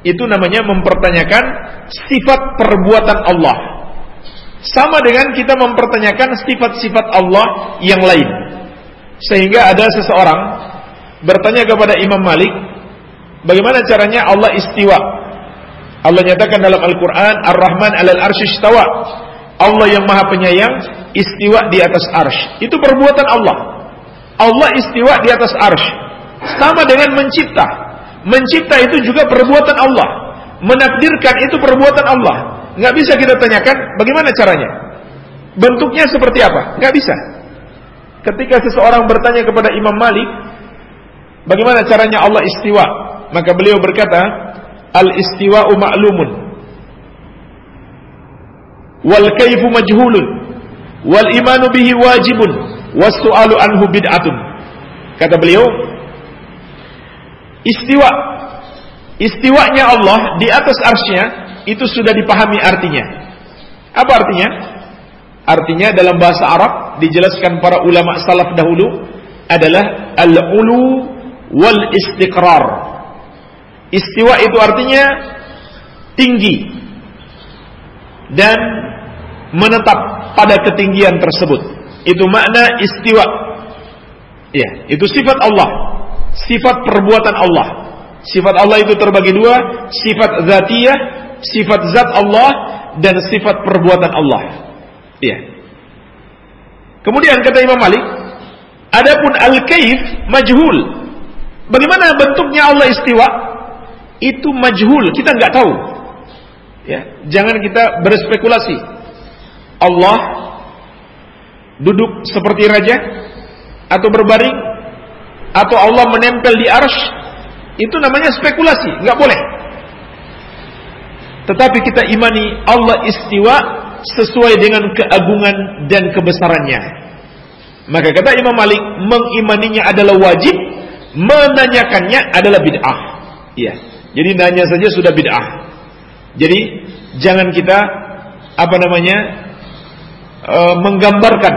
Speaker 1: Itu namanya mempertanyakan sifat perbuatan Allah. Sama dengan kita mempertanyakan sifat-sifat Allah yang lain. Sehingga ada seseorang bertanya kepada Imam Malik, bagaimana caranya Allah istiwa? Allah nyatakan dalam Al-Quran, Ar-Rahman alal arsyistawa. Allah yang maha penyayang istiwa di atas arsh. Itu perbuatan Allah. Allah istiwa di atas arsh. Sama dengan mencipta. Mencipta itu juga perbuatan Allah. Menakdirkan itu perbuatan Allah. Nggak bisa kita tanyakan bagaimana caranya. Bentuknya seperti apa? Nggak bisa. Ketika seseorang bertanya kepada Imam Malik, bagaimana caranya Allah istiwa? Maka beliau berkata, al-istiwa'u ma'lumun wal kaifu majhulun wal imanu bihi wajibun. Was su'alu anhu bid'atun. Kata beliau istiwa istiwanya Allah di atas arsnya itu sudah dipahami artinya. Apa artinya? Artinya dalam bahasa Arab dijelaskan para ulama salaf dahulu adalah al-ulu wal istiqrar. Istiwa itu artinya tinggi dan menetap pada ketinggian tersebut. Itu makna istiwa. Ya, itu sifat Allah. Sifat perbuatan Allah. Sifat Allah itu terbagi dua, sifat zatiyah, sifat zat Allah dan sifat perbuatan Allah. Iya. Kemudian kata Imam Malik, adapun al-kaif majhul. Bagaimana bentuknya Allah istiwa? Itu majhul, kita nggak tahu. Ya, jangan kita berspekulasi. Allah duduk seperti raja atau berbaring atau Allah menempel di arsh itu namanya spekulasi, nggak boleh. Tetapi kita imani Allah istiwa sesuai dengan keagungan dan kebesarannya. Maka kata Imam Malik, mengimaninya adalah wajib, menanyakannya adalah bid'ah. Iya. Jadi nanya saja sudah bid'ah. Jadi jangan kita apa namanya e, menggambarkan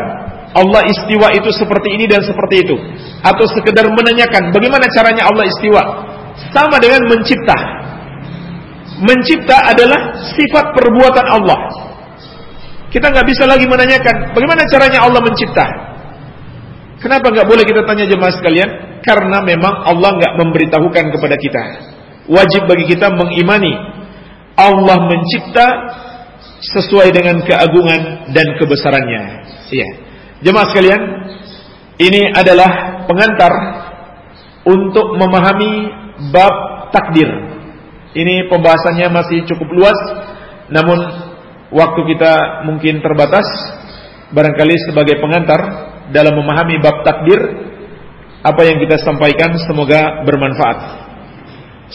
Speaker 1: Allah istiwa itu seperti ini dan seperti itu. Atau sekedar menanyakan bagaimana caranya Allah istiwa. Sama dengan mencipta. Mencipta adalah sifat perbuatan Allah. Kita nggak bisa lagi menanyakan bagaimana caranya Allah mencipta. Kenapa nggak boleh kita tanya jemaah sekalian? Karena memang Allah nggak memberitahukan kepada kita. Wajib bagi kita mengimani. Allah mencipta sesuai dengan keagungan dan kebesarannya. Iya. Jemaah sekalian, ini adalah pengantar untuk memahami bab takdir. Ini pembahasannya masih cukup luas, namun waktu kita mungkin terbatas. Barangkali sebagai pengantar dalam memahami bab takdir, apa yang kita sampaikan semoga bermanfaat.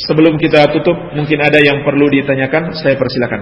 Speaker 1: Sebelum kita tutup, mungkin ada yang perlu ditanyakan, saya persilakan.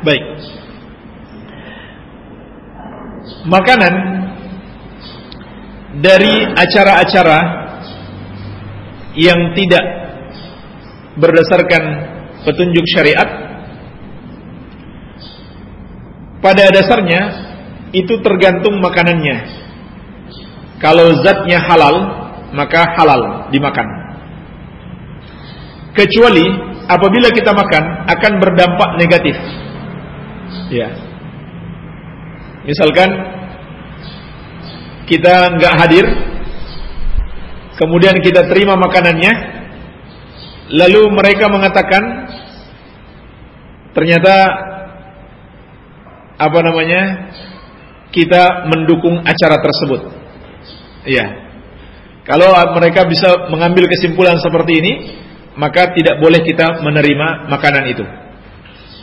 Speaker 1: Baik. Makanan dari acara-acara yang tidak berdasarkan petunjuk syariat pada dasarnya itu tergantung makanannya. Kalau zatnya halal, maka halal dimakan. Kecuali apabila kita makan akan berdampak negatif Ya. Misalkan kita nggak hadir, kemudian kita terima makanannya, lalu mereka mengatakan ternyata apa namanya kita mendukung acara tersebut. Iya. Kalau mereka bisa mengambil kesimpulan seperti ini, maka tidak boleh kita menerima makanan itu.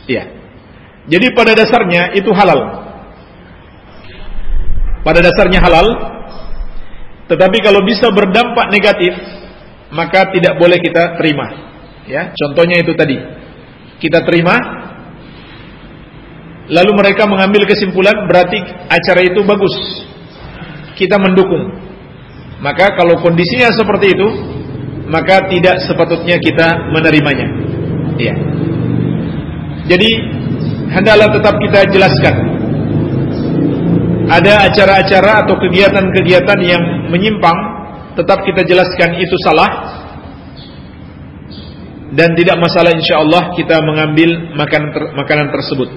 Speaker 1: Iya. Jadi pada dasarnya itu halal. Pada dasarnya halal. Tetapi kalau bisa berdampak negatif, maka tidak boleh kita terima. Ya, contohnya itu tadi. Kita terima lalu mereka mengambil kesimpulan berarti acara itu bagus. Kita mendukung. Maka kalau kondisinya seperti itu, maka tidak sepatutnya kita menerimanya. Ya. Jadi hendaklah tetap kita jelaskan. Ada acara-acara atau kegiatan-kegiatan yang menyimpang, tetap kita jelaskan itu salah dan tidak masalah insya Allah kita mengambil makanan ter makanan tersebut.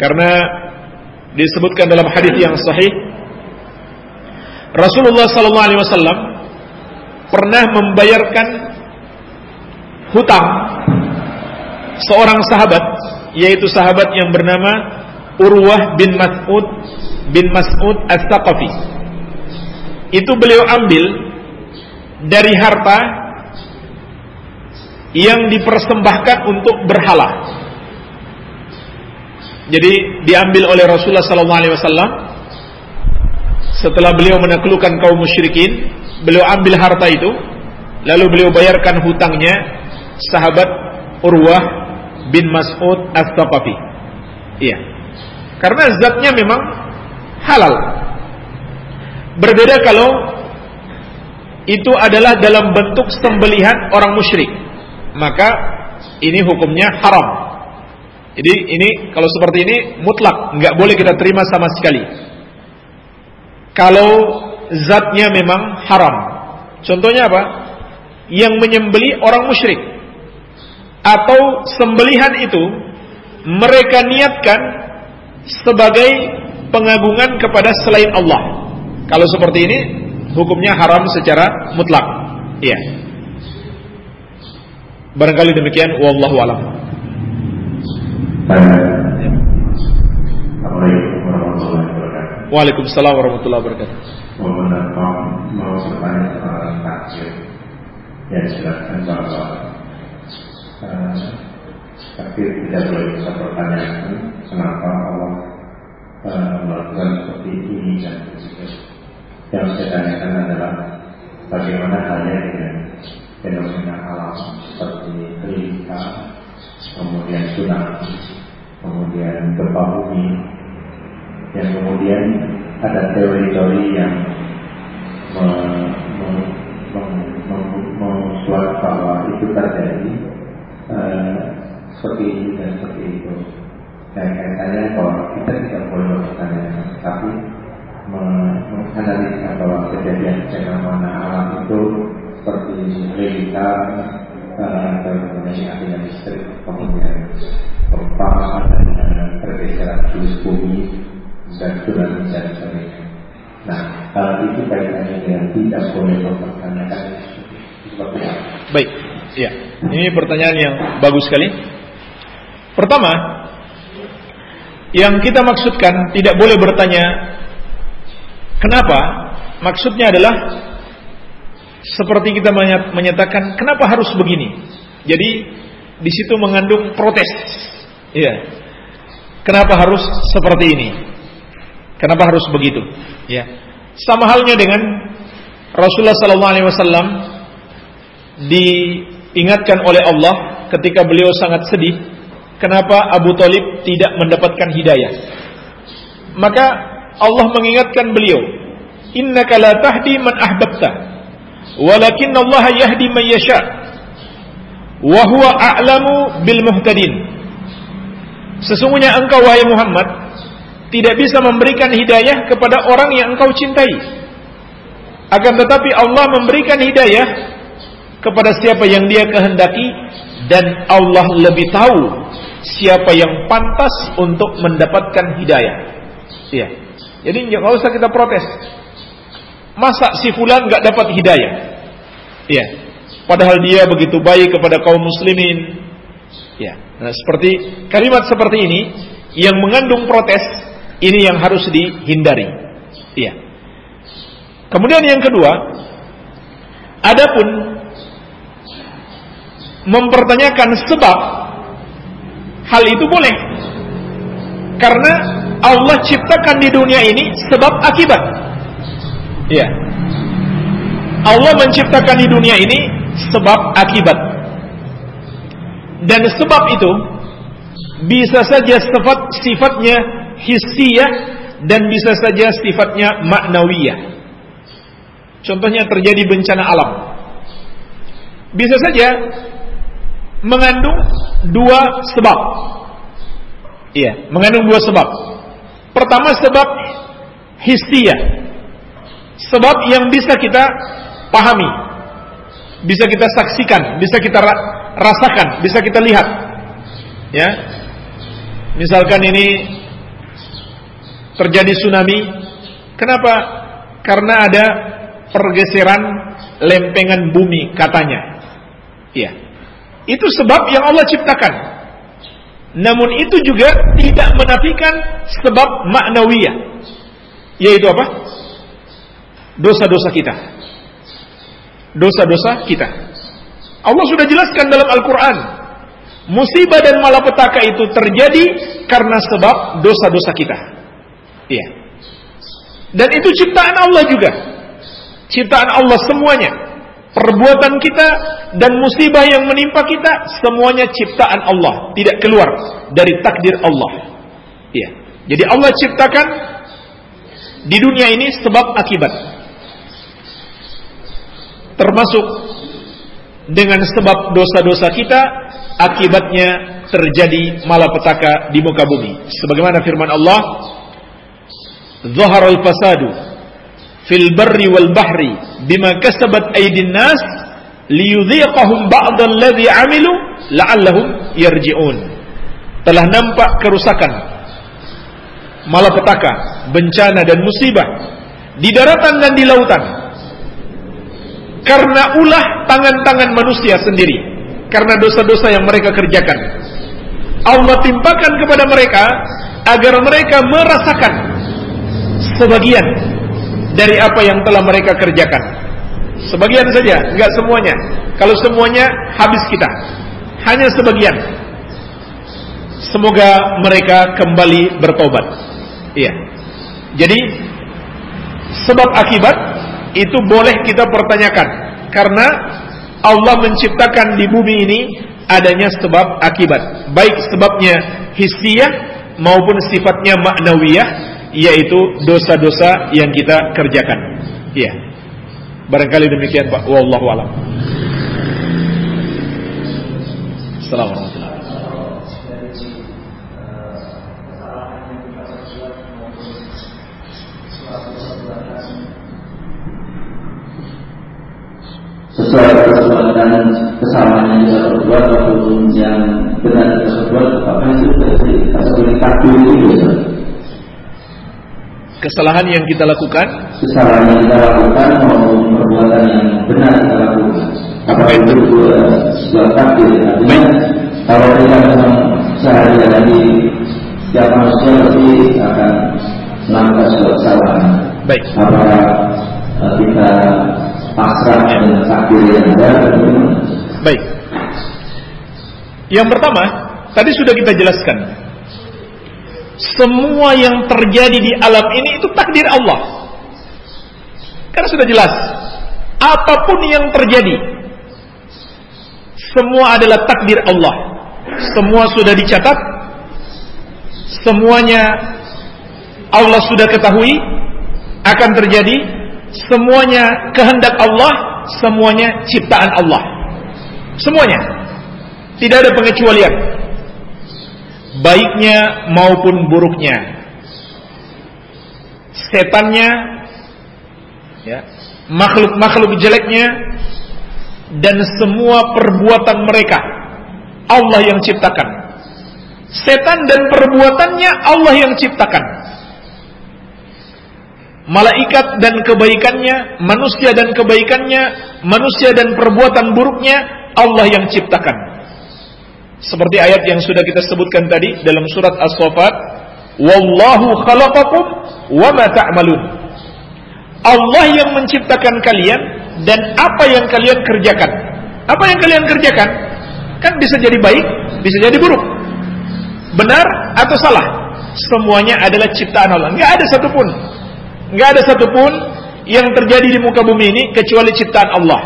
Speaker 1: Karena disebutkan dalam hadis yang sahih Rasulullah wasallam pernah membayarkan hutang seorang sahabat yaitu sahabat yang bernama Urwah bin Mas'ud bin Mas'ud As-Saqafi. Itu beliau ambil dari harta yang dipersembahkan untuk berhala. Jadi diambil oleh Rasulullah sallallahu alaihi wasallam setelah beliau menaklukkan kaum musyrikin beliau ambil harta itu, lalu beliau bayarkan hutangnya sahabat Urwah bin Mas'ud As-Saqafi. Iya. Karena zatnya memang halal. Berbeda kalau itu adalah dalam bentuk sembelihan orang musyrik. Maka ini hukumnya haram. Jadi ini kalau seperti ini mutlak, nggak boleh kita terima sama sekali. Kalau zatnya memang haram. Contohnya apa? Yang menyembeli orang musyrik. Atau sembelihan itu mereka niatkan sebagai pengagungan kepada selain Allah. Kalau seperti ini hukumnya haram secara mutlak. Iya. Barangkali demikian wallahu alam. Waalaikumsalam warahmatullahi wabarakatuh
Speaker 2: menonton mau bertanya yang jelaskan bahwa uh, takdir tidak boleh bisa pertanyakan kenapa Allah uh, melakukan seperti ini dan. Yang saya tanyakan adalah bagaimana halnya dengan fenomena alam seperti kelika, kemudian tsunami, kemudian gempa bumi, yang kemudian ada teori-teori yang membuat bahwa itu terjadi uh, seperti ini dan seperti itu. Dan kaitannya bahwa kita tidak boleh bertanya, tapi menganalisa bahwa kejadian fenomena alam itu seperti realita atau kemudian adanya listrik, kemudian gempa, adanya pergeseran bumi, dan tsunami dan sebagainya. Nah, kalau itu kaitannya dengan tidak boleh mempertanyakan seperti apa?
Speaker 1: Baik, ya. Ini pertanyaan yang bagus sekali. Pertama, yang kita maksudkan tidak boleh bertanya kenapa. Maksudnya adalah seperti kita menyatakan kenapa harus begini. Jadi di situ mengandung protes. Iya. Kenapa harus seperti ini? Kenapa harus begitu? Ya. Sama halnya dengan Rasulullah alaihi wasallam diingatkan oleh Allah ketika beliau sangat sedih kenapa Abu Talib tidak mendapatkan hidayah. Maka Allah mengingatkan beliau, "Innaka la tahdi man ahbabta, walakin Allah yahdi man yasha." Wa a'lamu bil muhtadin. Sesungguhnya engkau wahai Muhammad tidak bisa memberikan hidayah kepada orang yang engkau cintai. Akan tetapi Allah memberikan hidayah kepada siapa yang dia kehendaki dan Allah lebih tahu siapa yang pantas untuk mendapatkan hidayah. Iya. Jadi nggak usah kita protes. Masa si fulan nggak dapat hidayah? Iya. Padahal dia begitu baik kepada kaum muslimin. Ya. Nah, seperti kalimat seperti ini yang mengandung protes ini yang harus dihindari. Iya. Kemudian yang kedua, Adapun mempertanyakan sebab hal itu boleh. Karena Allah ciptakan di dunia ini sebab akibat. Ya. Allah menciptakan di dunia ini sebab akibat. Dan sebab itu bisa saja sifat sifatnya hissiyah dan bisa saja sifatnya maknawiyah. Contohnya terjadi bencana alam. Bisa saja mengandung dua sebab. Iya, mengandung dua sebab. Pertama sebab hissiyah. Sebab yang bisa kita pahami. Bisa kita saksikan, bisa kita rasakan, bisa kita lihat. Ya. Misalkan ini terjadi tsunami, kenapa? Karena ada pergeseran lempengan bumi katanya. Iya. Itu sebab yang Allah ciptakan. Namun itu juga tidak menafikan sebab maknawiyah. Yaitu apa? Dosa-dosa kita. Dosa-dosa kita. Allah sudah jelaskan dalam Al-Quran. Musibah dan malapetaka itu terjadi karena sebab dosa-dosa kita. Iya. Dan itu ciptaan Allah juga ciptaan Allah semuanya. Perbuatan kita dan musibah yang menimpa kita semuanya ciptaan Allah, tidak keluar dari takdir Allah. Iya. Jadi Allah ciptakan di dunia ini sebab akibat. Termasuk dengan sebab dosa-dosa kita akibatnya terjadi malapetaka di muka bumi. Sebagaimana firman Allah, "Dhaharal fasadu fil barri wal bahri bima kasabat aydin nas liyudhiqahum ba'd alladhi amilu la'allahum yarji'un. Telah nampak kerusakan malapetaka bencana dan musibah di daratan dan di lautan karena ulah tangan-tangan manusia sendiri karena dosa-dosa yang mereka kerjakan. Allah timpakan kepada mereka agar mereka merasakan sebagian dari apa yang telah mereka kerjakan. Sebagian saja, enggak semuanya. Kalau semuanya habis kita. Hanya sebagian. Semoga mereka kembali bertobat. Iya. Jadi sebab akibat itu boleh kita pertanyakan karena Allah menciptakan di bumi ini adanya sebab akibat. Baik sebabnya hissiyah maupun sifatnya maknawiyah yaitu dosa-dosa yang kita kerjakan. Iya. Barangkali demikian Pak. Wallahu a'lam. Assalamualaikum
Speaker 3: sesuai perbuatan kesalahan yang kita perbuat yang benar kita perbuat apakah itu dari kategori takdir itu
Speaker 1: kesalahan yang kita lakukan?
Speaker 3: Kesalahan yang kita lakukan maupun perbuatan yang benar kita lakukan. Apakah itu sebuah takdir? Artinya kalau kita memang sehari-hari setiap manusia pasti akan melakukan sebuah kesalahan.
Speaker 1: Baik.
Speaker 3: Apakah uh, kita pasrah dengan takdir yang ada
Speaker 1: baik. Yang pertama tadi sudah kita jelaskan semua yang terjadi di alam ini itu takdir Allah. Karena sudah jelas, apa pun yang terjadi, semua adalah takdir Allah. Semua sudah dicatat, semuanya Allah sudah ketahui akan terjadi, semuanya kehendak Allah, semuanya ciptaan Allah. Semuanya. Tidak ada pengecualian baiknya maupun buruknya. Setannya, ya, makhluk-makhluk jeleknya, dan semua perbuatan mereka Allah yang ciptakan. Setan dan perbuatannya Allah yang ciptakan. Malaikat dan kebaikannya, manusia dan kebaikannya, manusia dan perbuatan buruknya Allah yang ciptakan. Seperti ayat yang sudah kita sebutkan tadi dalam surat As-Saffat, "Wallahu khalaqakum wa ma ta'malun." Allah yang menciptakan kalian dan apa yang kalian kerjakan. Apa yang kalian kerjakan? Kan bisa jadi baik, bisa jadi buruk. Benar atau salah? Semuanya adalah ciptaan Allah. Enggak ada satupun. Enggak ada satupun yang terjadi di muka bumi ini kecuali ciptaan Allah.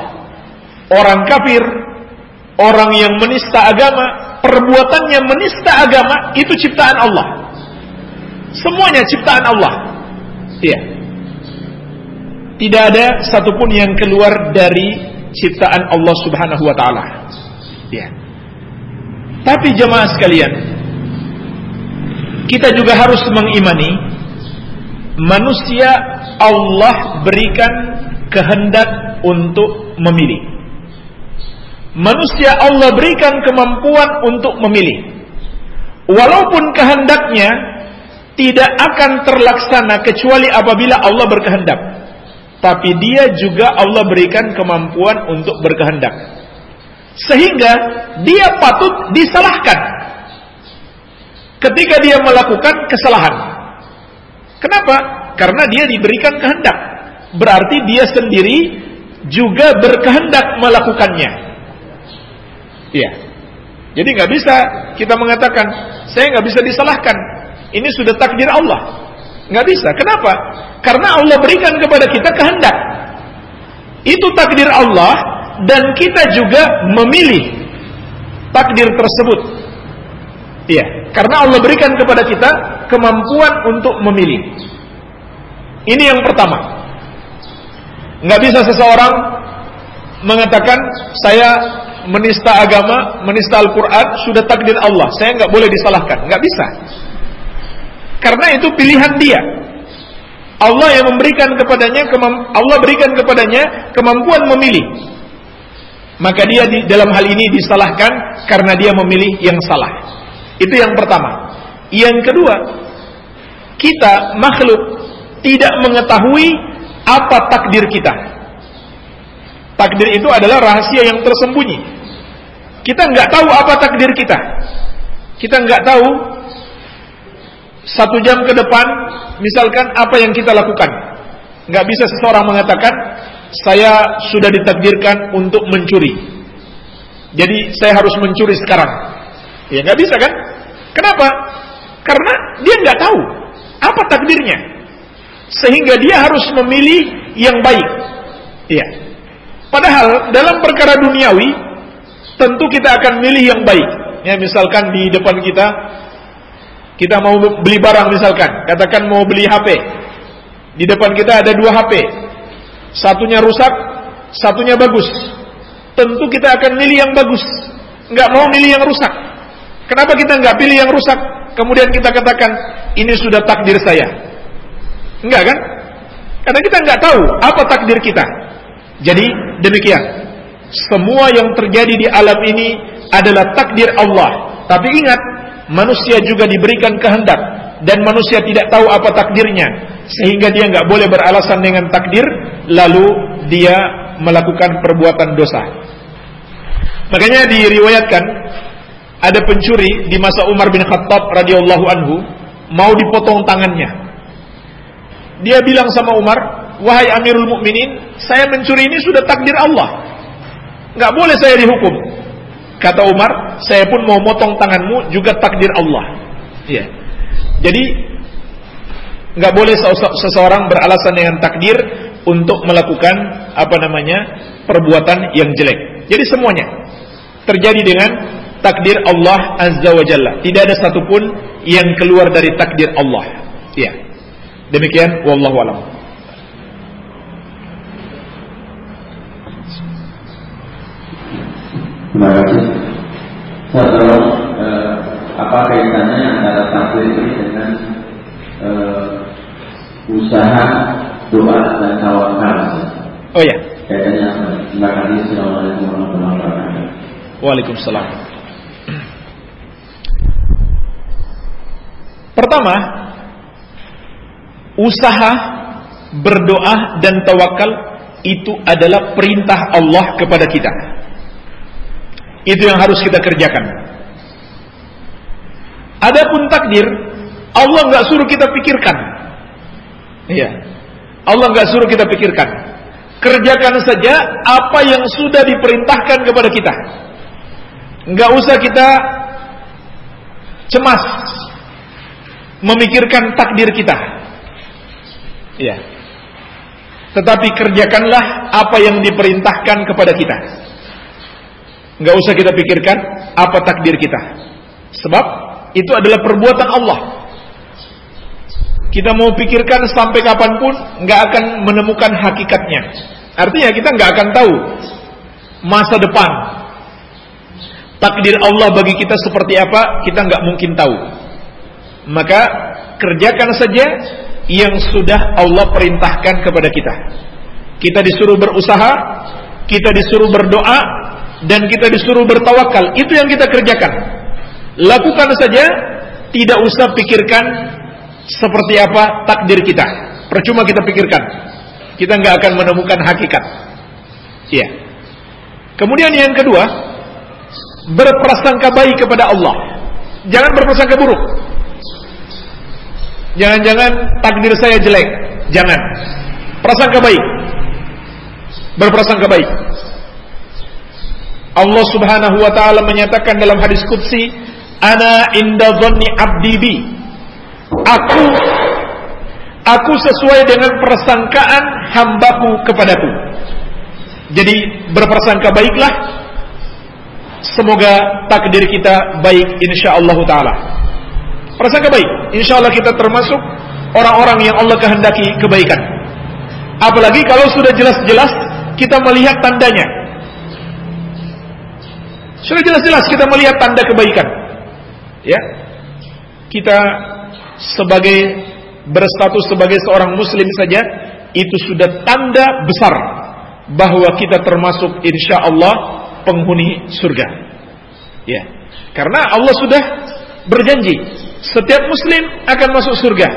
Speaker 1: Orang kafir, orang yang menista agama, perbuatannya menista agama itu ciptaan Allah. Semuanya ciptaan Allah. Iya. Tidak ada satupun yang keluar dari ciptaan Allah Subhanahu wa taala. Ya. Tapi jemaah sekalian, kita juga harus mengimani manusia Allah berikan kehendak untuk memilih. Manusia Allah berikan kemampuan untuk memilih. Walaupun kehendaknya tidak akan terlaksana kecuali apabila Allah berkehendak. Tapi dia juga Allah berikan kemampuan untuk berkehendak. Sehingga dia patut disalahkan ketika dia melakukan kesalahan. Kenapa? Karena dia diberikan kehendak. Berarti dia sendiri juga berkehendak melakukannya. Iya. Jadi nggak bisa kita mengatakan saya nggak bisa disalahkan. Ini sudah takdir Allah. Nggak bisa. Kenapa? Karena Allah berikan kepada kita kehendak. Itu takdir Allah dan kita juga memilih takdir tersebut. Iya, karena Allah berikan kepada kita kemampuan untuk memilih. Ini yang pertama. Nggak bisa seseorang mengatakan saya menista agama, menista Al-Quran, sudah takdir Allah. Saya nggak boleh disalahkan. Nggak bisa. Karena itu pilihan dia. Allah yang memberikan kepadanya Allah berikan kepadanya kemampuan memilih. Maka dia di dalam hal ini disalahkan karena dia memilih yang salah. Itu yang pertama. Yang kedua, kita makhluk tidak mengetahui apa takdir kita. Takdir itu adalah rahasia yang tersembunyi. Kita nggak tahu apa takdir kita. Kita nggak tahu satu jam ke depan, misalkan apa yang kita lakukan. Nggak bisa seseorang mengatakan, saya sudah ditakdirkan untuk mencuri. Jadi saya harus mencuri sekarang. Ya nggak bisa kan? Kenapa? Karena dia nggak tahu apa takdirnya, sehingga dia harus memilih yang baik. Iya. Padahal dalam perkara duniawi, tentu kita akan milih yang baik. Ya misalkan di depan kita kita mau beli barang misalkan, katakan mau beli HP. Di depan kita ada dua HP. Satunya rusak, satunya bagus. Tentu kita akan milih yang bagus. Nggak mau milih yang rusak. Kenapa kita nggak pilih yang rusak? Kemudian kita katakan, ini sudah takdir saya. Enggak kan? Karena kita nggak tahu apa takdir kita. Jadi demikian. Semua yang terjadi di alam ini adalah takdir Allah. Tapi ingat, manusia juga diberikan kehendak dan manusia tidak tahu apa takdirnya sehingga dia nggak boleh beralasan dengan takdir lalu dia melakukan perbuatan dosa. Makanya diriwayatkan ada pencuri di masa Umar bin Khattab radhiyallahu anhu mau dipotong tangannya. Dia bilang sama Umar, "Wahai Amirul Mukminin, saya mencuri ini sudah takdir Allah. Nggak boleh saya dihukum." Kata Umar, saya pun mau motong tanganmu juga takdir Allah. Iya. Jadi nggak boleh seseorang beralasan dengan takdir untuk melakukan apa namanya perbuatan yang jelek. Jadi semuanya terjadi dengan takdir Allah Azza wa Jalla. Tidak ada satupun yang keluar dari takdir Allah. Iya. Demikian wallahu alam.
Speaker 3: Terima kasih. Saya eh, apa kaitannya antara takdir ini dengan eh, usaha doa dan tawakal?
Speaker 1: Oh ya.
Speaker 3: Kaitannya apa? Terima kasih. Assalamualaikum warahmatullahi wabarakatuh.
Speaker 1: Waalaikumsalam. Pertama, usaha berdoa dan tawakal itu adalah perintah Allah kepada kita. Itu yang harus kita kerjakan. Adapun takdir, Allah nggak suruh kita pikirkan. Iya. Allah nggak suruh kita pikirkan. Kerjakan saja apa yang sudah diperintahkan kepada kita. Enggak usah kita cemas memikirkan takdir kita. Ya. Tetapi kerjakanlah apa yang diperintahkan kepada kita. Enggak usah kita pikirkan apa takdir kita. Sebab itu adalah perbuatan Allah. Kita mau pikirkan sampai kapan pun nggak akan menemukan hakikatnya. Artinya kita nggak akan tahu masa depan takdir Allah bagi kita seperti apa kita nggak mungkin tahu. Maka kerjakan saja yang sudah Allah perintahkan kepada kita. Kita disuruh berusaha, kita disuruh berdoa, dan kita disuruh bertawakal. Itu yang kita kerjakan. Lakukan saja, tidak usah pikirkan seperti apa takdir kita. Percuma kita pikirkan. Kita nggak akan menemukan hakikat. Iya. Kemudian yang kedua, berprasangka baik kepada Allah. Jangan berprasangka buruk. Jangan-jangan takdir saya jelek. Jangan. Prasangka baik. Berprasangka baik. Allah Subhanahu wa taala menyatakan dalam hadis qudsi, "Ana inda dhanni 'abdi bi." Aku aku sesuai dengan persangkaan hambaku kepadaku. Jadi berprasangka baiklah. Semoga takdir kita baik insyaallah taala. Prasangka baik, insyaallah kita termasuk orang-orang yang Allah kehendaki kebaikan. Apalagi kalau sudah jelas-jelas kita melihat tandanya. Sudah jelas-jelas kita melihat tanda kebaikan. Ya. Kita sebagai berstatus sebagai seorang muslim saja itu sudah tanda besar bahwa kita termasuk insya Allah penghuni surga. Ya. Karena Allah sudah berjanji setiap muslim akan masuk surga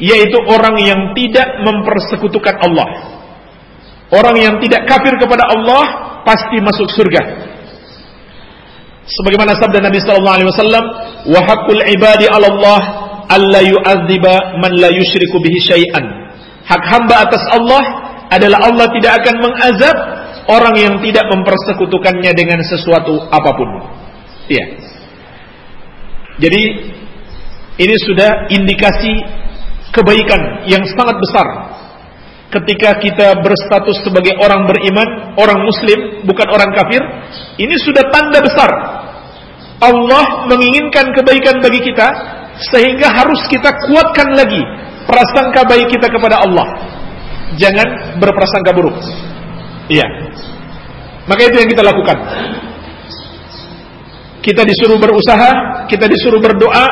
Speaker 1: yaitu orang yang tidak mempersekutukan Allah. Orang yang tidak kafir kepada Allah pasti masuk surga sebagaimana sabda Nabi sallallahu alaihi wasallam wa haqqul ibadi 'ala Allah alla yu'adziba man la yusyriku bihi syai'an. Hak hamba atas Allah adalah Allah tidak akan mengazab orang yang tidak mempersekutukannya dengan sesuatu apa pun. Iya. Jadi ini sudah indikasi kebaikan yang sangat besar. Ketika kita berstatus sebagai orang beriman, orang muslim, bukan orang kafir, ini sudah tanda besar Allah menginginkan kebaikan bagi kita sehingga harus kita kuatkan lagi prasangka baik kita kepada Allah. Jangan berprasangka buruk. Iya. Maka itu yang kita lakukan. Kita disuruh berusaha, kita disuruh berdoa,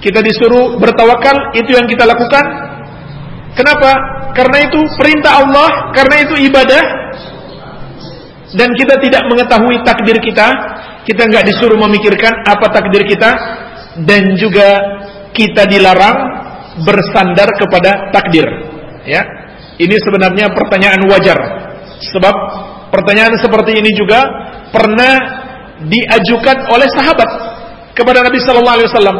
Speaker 1: kita disuruh bertawakal, itu yang kita lakukan. Kenapa? Karena itu perintah Allah, karena itu ibadah dan kita tidak mengetahui takdir kita, kita nggak disuruh memikirkan apa takdir kita dan juga kita dilarang bersandar kepada takdir. Ya, ini sebenarnya pertanyaan wajar. Sebab pertanyaan seperti ini juga pernah diajukan oleh sahabat kepada Nabi Sallallahu Alaihi Wasallam.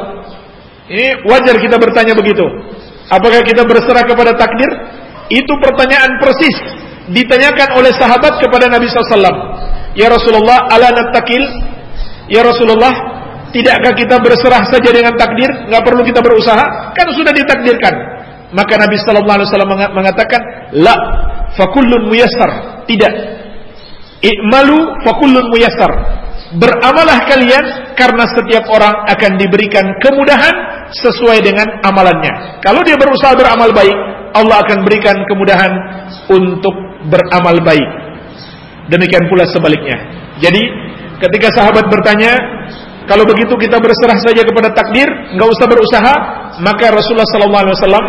Speaker 1: Ini wajar kita bertanya begitu. Apakah kita berserah kepada takdir? Itu pertanyaan persis ditanyakan oleh sahabat kepada Nabi SAW. Ya Rasulullah, ala natakil Ya Rasulullah, tidakkah kita berserah saja dengan takdir? Nggak perlu kita berusaha? Kan sudah ditakdirkan. Maka Nabi Sallallahu Alaihi Wasallam mengatakan, la, fakullun muyassar. Tidak. Ikmalu fakullun muyassar. Beramalah kalian karena setiap orang akan diberikan kemudahan sesuai dengan amalannya. Kalau dia berusaha beramal baik, Allah akan berikan kemudahan untuk beramal baik. Demikian pula sebaliknya. Jadi Ketika sahabat bertanya, kalau begitu kita berserah saja kepada takdir, nggak usah berusaha, maka Rasulullah SAW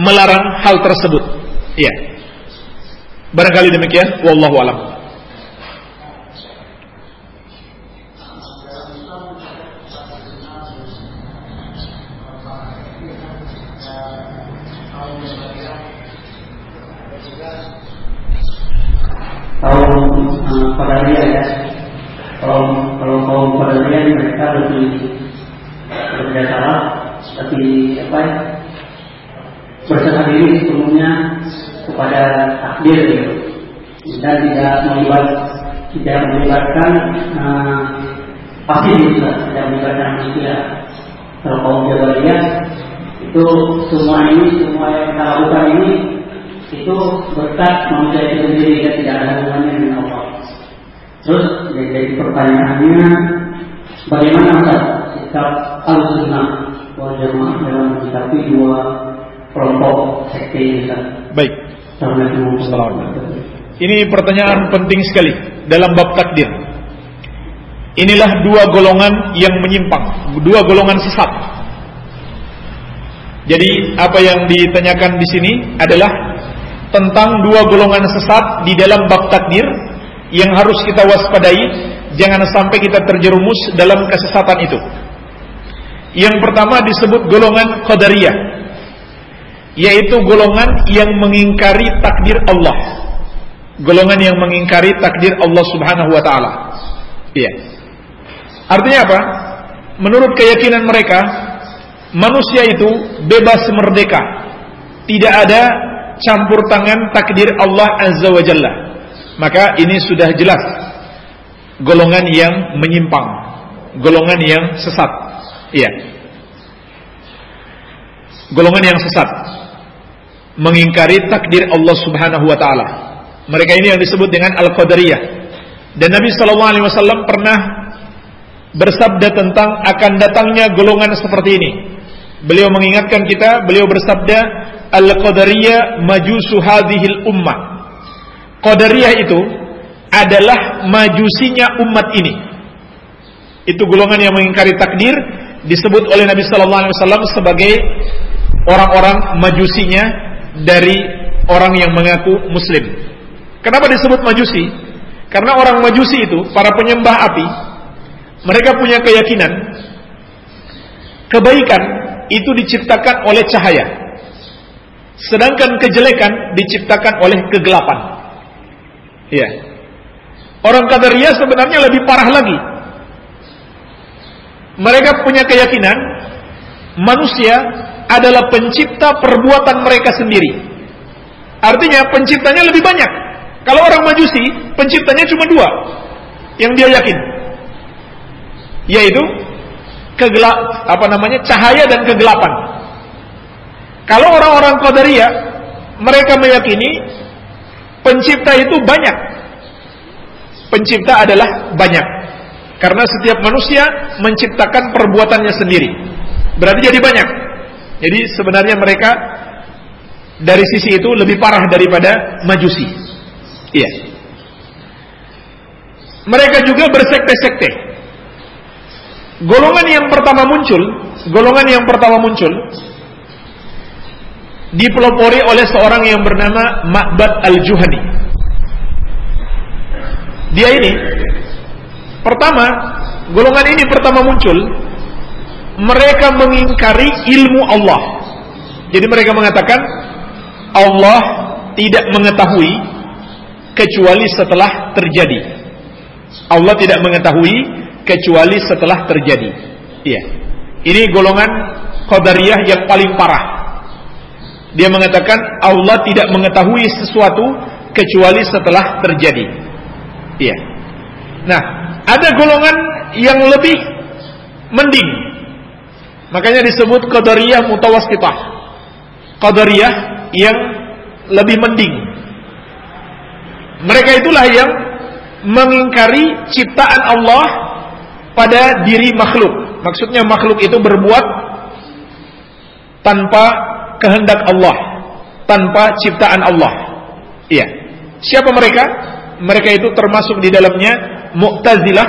Speaker 1: melarang hal tersebut. Iya. Barangkali demikian, wallahu alam.
Speaker 3: Tahu pada dia ya kalau kalau kaum Qadarian mereka lebih berbeda salah lebih apa ya? Berserah diri sepenuhnya
Speaker 4: kepada takdir gitu. dan tidak melibat tidak melibatkan uh, pasti juga tidak melibatkan manusia kalau kaum jabariyah itu semua ini semua yang kita lakukan ini itu berkat manusia itu sendiri dan tidak ada hubungannya dengan Allah terus jadi pertanyaannya bagaimana sikap al-sunnah wal jamaah dalam menyikapi dua kelompok sekte ini
Speaker 1: Baik. Ini pertanyaan penting sekali dalam bab takdir. Inilah dua golongan yang menyimpang, dua golongan sesat. Jadi apa yang ditanyakan di sini adalah tentang dua golongan sesat di dalam bab takdir yang harus kita waspadai, jangan sampai kita terjerumus dalam kesesatan itu. Yang pertama disebut golongan qadariyah, yaitu golongan yang mengingkari takdir Allah. Golongan yang mengingkari takdir Allah Subhanahu wa taala. Iya. Artinya apa? Menurut keyakinan mereka, manusia itu bebas merdeka. Tidak ada campur tangan takdir Allah Azza wa Jalla. Maka ini sudah jelas golongan yang menyimpang, golongan yang sesat. Iya. Golongan yang sesat mengingkari takdir Allah Subhanahu wa taala. Mereka ini yang disebut dengan al-qadariyah. Dan Nabi sallallahu alaihi wasallam pernah bersabda tentang akan datangnya golongan seperti ini. Beliau mengingatkan kita, beliau bersabda, "Al-qadariyah majusu hadhil ummah." Qadariyah itu adalah majusinya umat ini. Itu golongan yang mengingkari takdir disebut oleh Nabi sallallahu alaihi wasallam sebagai orang-orang majusinya dari orang yang mengaku muslim. Kenapa disebut majusi? Karena orang majusi itu, para penyembah api, mereka punya keyakinan kebaikan itu diciptakan oleh cahaya. Sedangkan kejelekan diciptakan oleh kegelapan. Iya. Orang Qadariyah sebenarnya lebih parah lagi. Mereka punya keyakinan manusia adalah pencipta perbuatan mereka sendiri. Artinya penciptanya lebih banyak. Kalau orang majusi, penciptanya cuma dua yang dia yakin. Yaitu kegelap apa namanya? cahaya dan kegelapan. Kalau orang-orang Qadariyah, mereka meyakini pencipta itu banyak. Pencipta adalah banyak. Karena setiap manusia menciptakan perbuatannya sendiri. Berarti jadi banyak. Jadi sebenarnya mereka dari sisi itu lebih parah daripada Majusi. Iya. Mereka juga bersekte-sekte. Golongan yang pertama muncul, golongan yang pertama muncul dipelopori oleh seorang yang bernama Ma'bad Al-Juhani. Dia ini pertama, golongan ini pertama muncul mereka mengingkari ilmu Allah. Jadi mereka mengatakan Allah tidak mengetahui kecuali setelah terjadi. Allah tidak mengetahui kecuali setelah terjadi. Iya. Ini golongan qadariyah yang paling parah. Dia mengatakan Allah tidak mengetahui sesuatu kecuali setelah terjadi. Iya. Nah, ada golongan yang lebih mending Makanya disebut qadariyah mutawassitah. Qadariyah yang lebih mending. Mereka itulah yang mengingkari ciptaan Allah pada diri makhluk. Maksudnya makhluk itu berbuat tanpa kehendak Allah, tanpa ciptaan Allah. Iya. Siapa mereka? Mereka itu termasuk di dalamnya Mu'tazilah,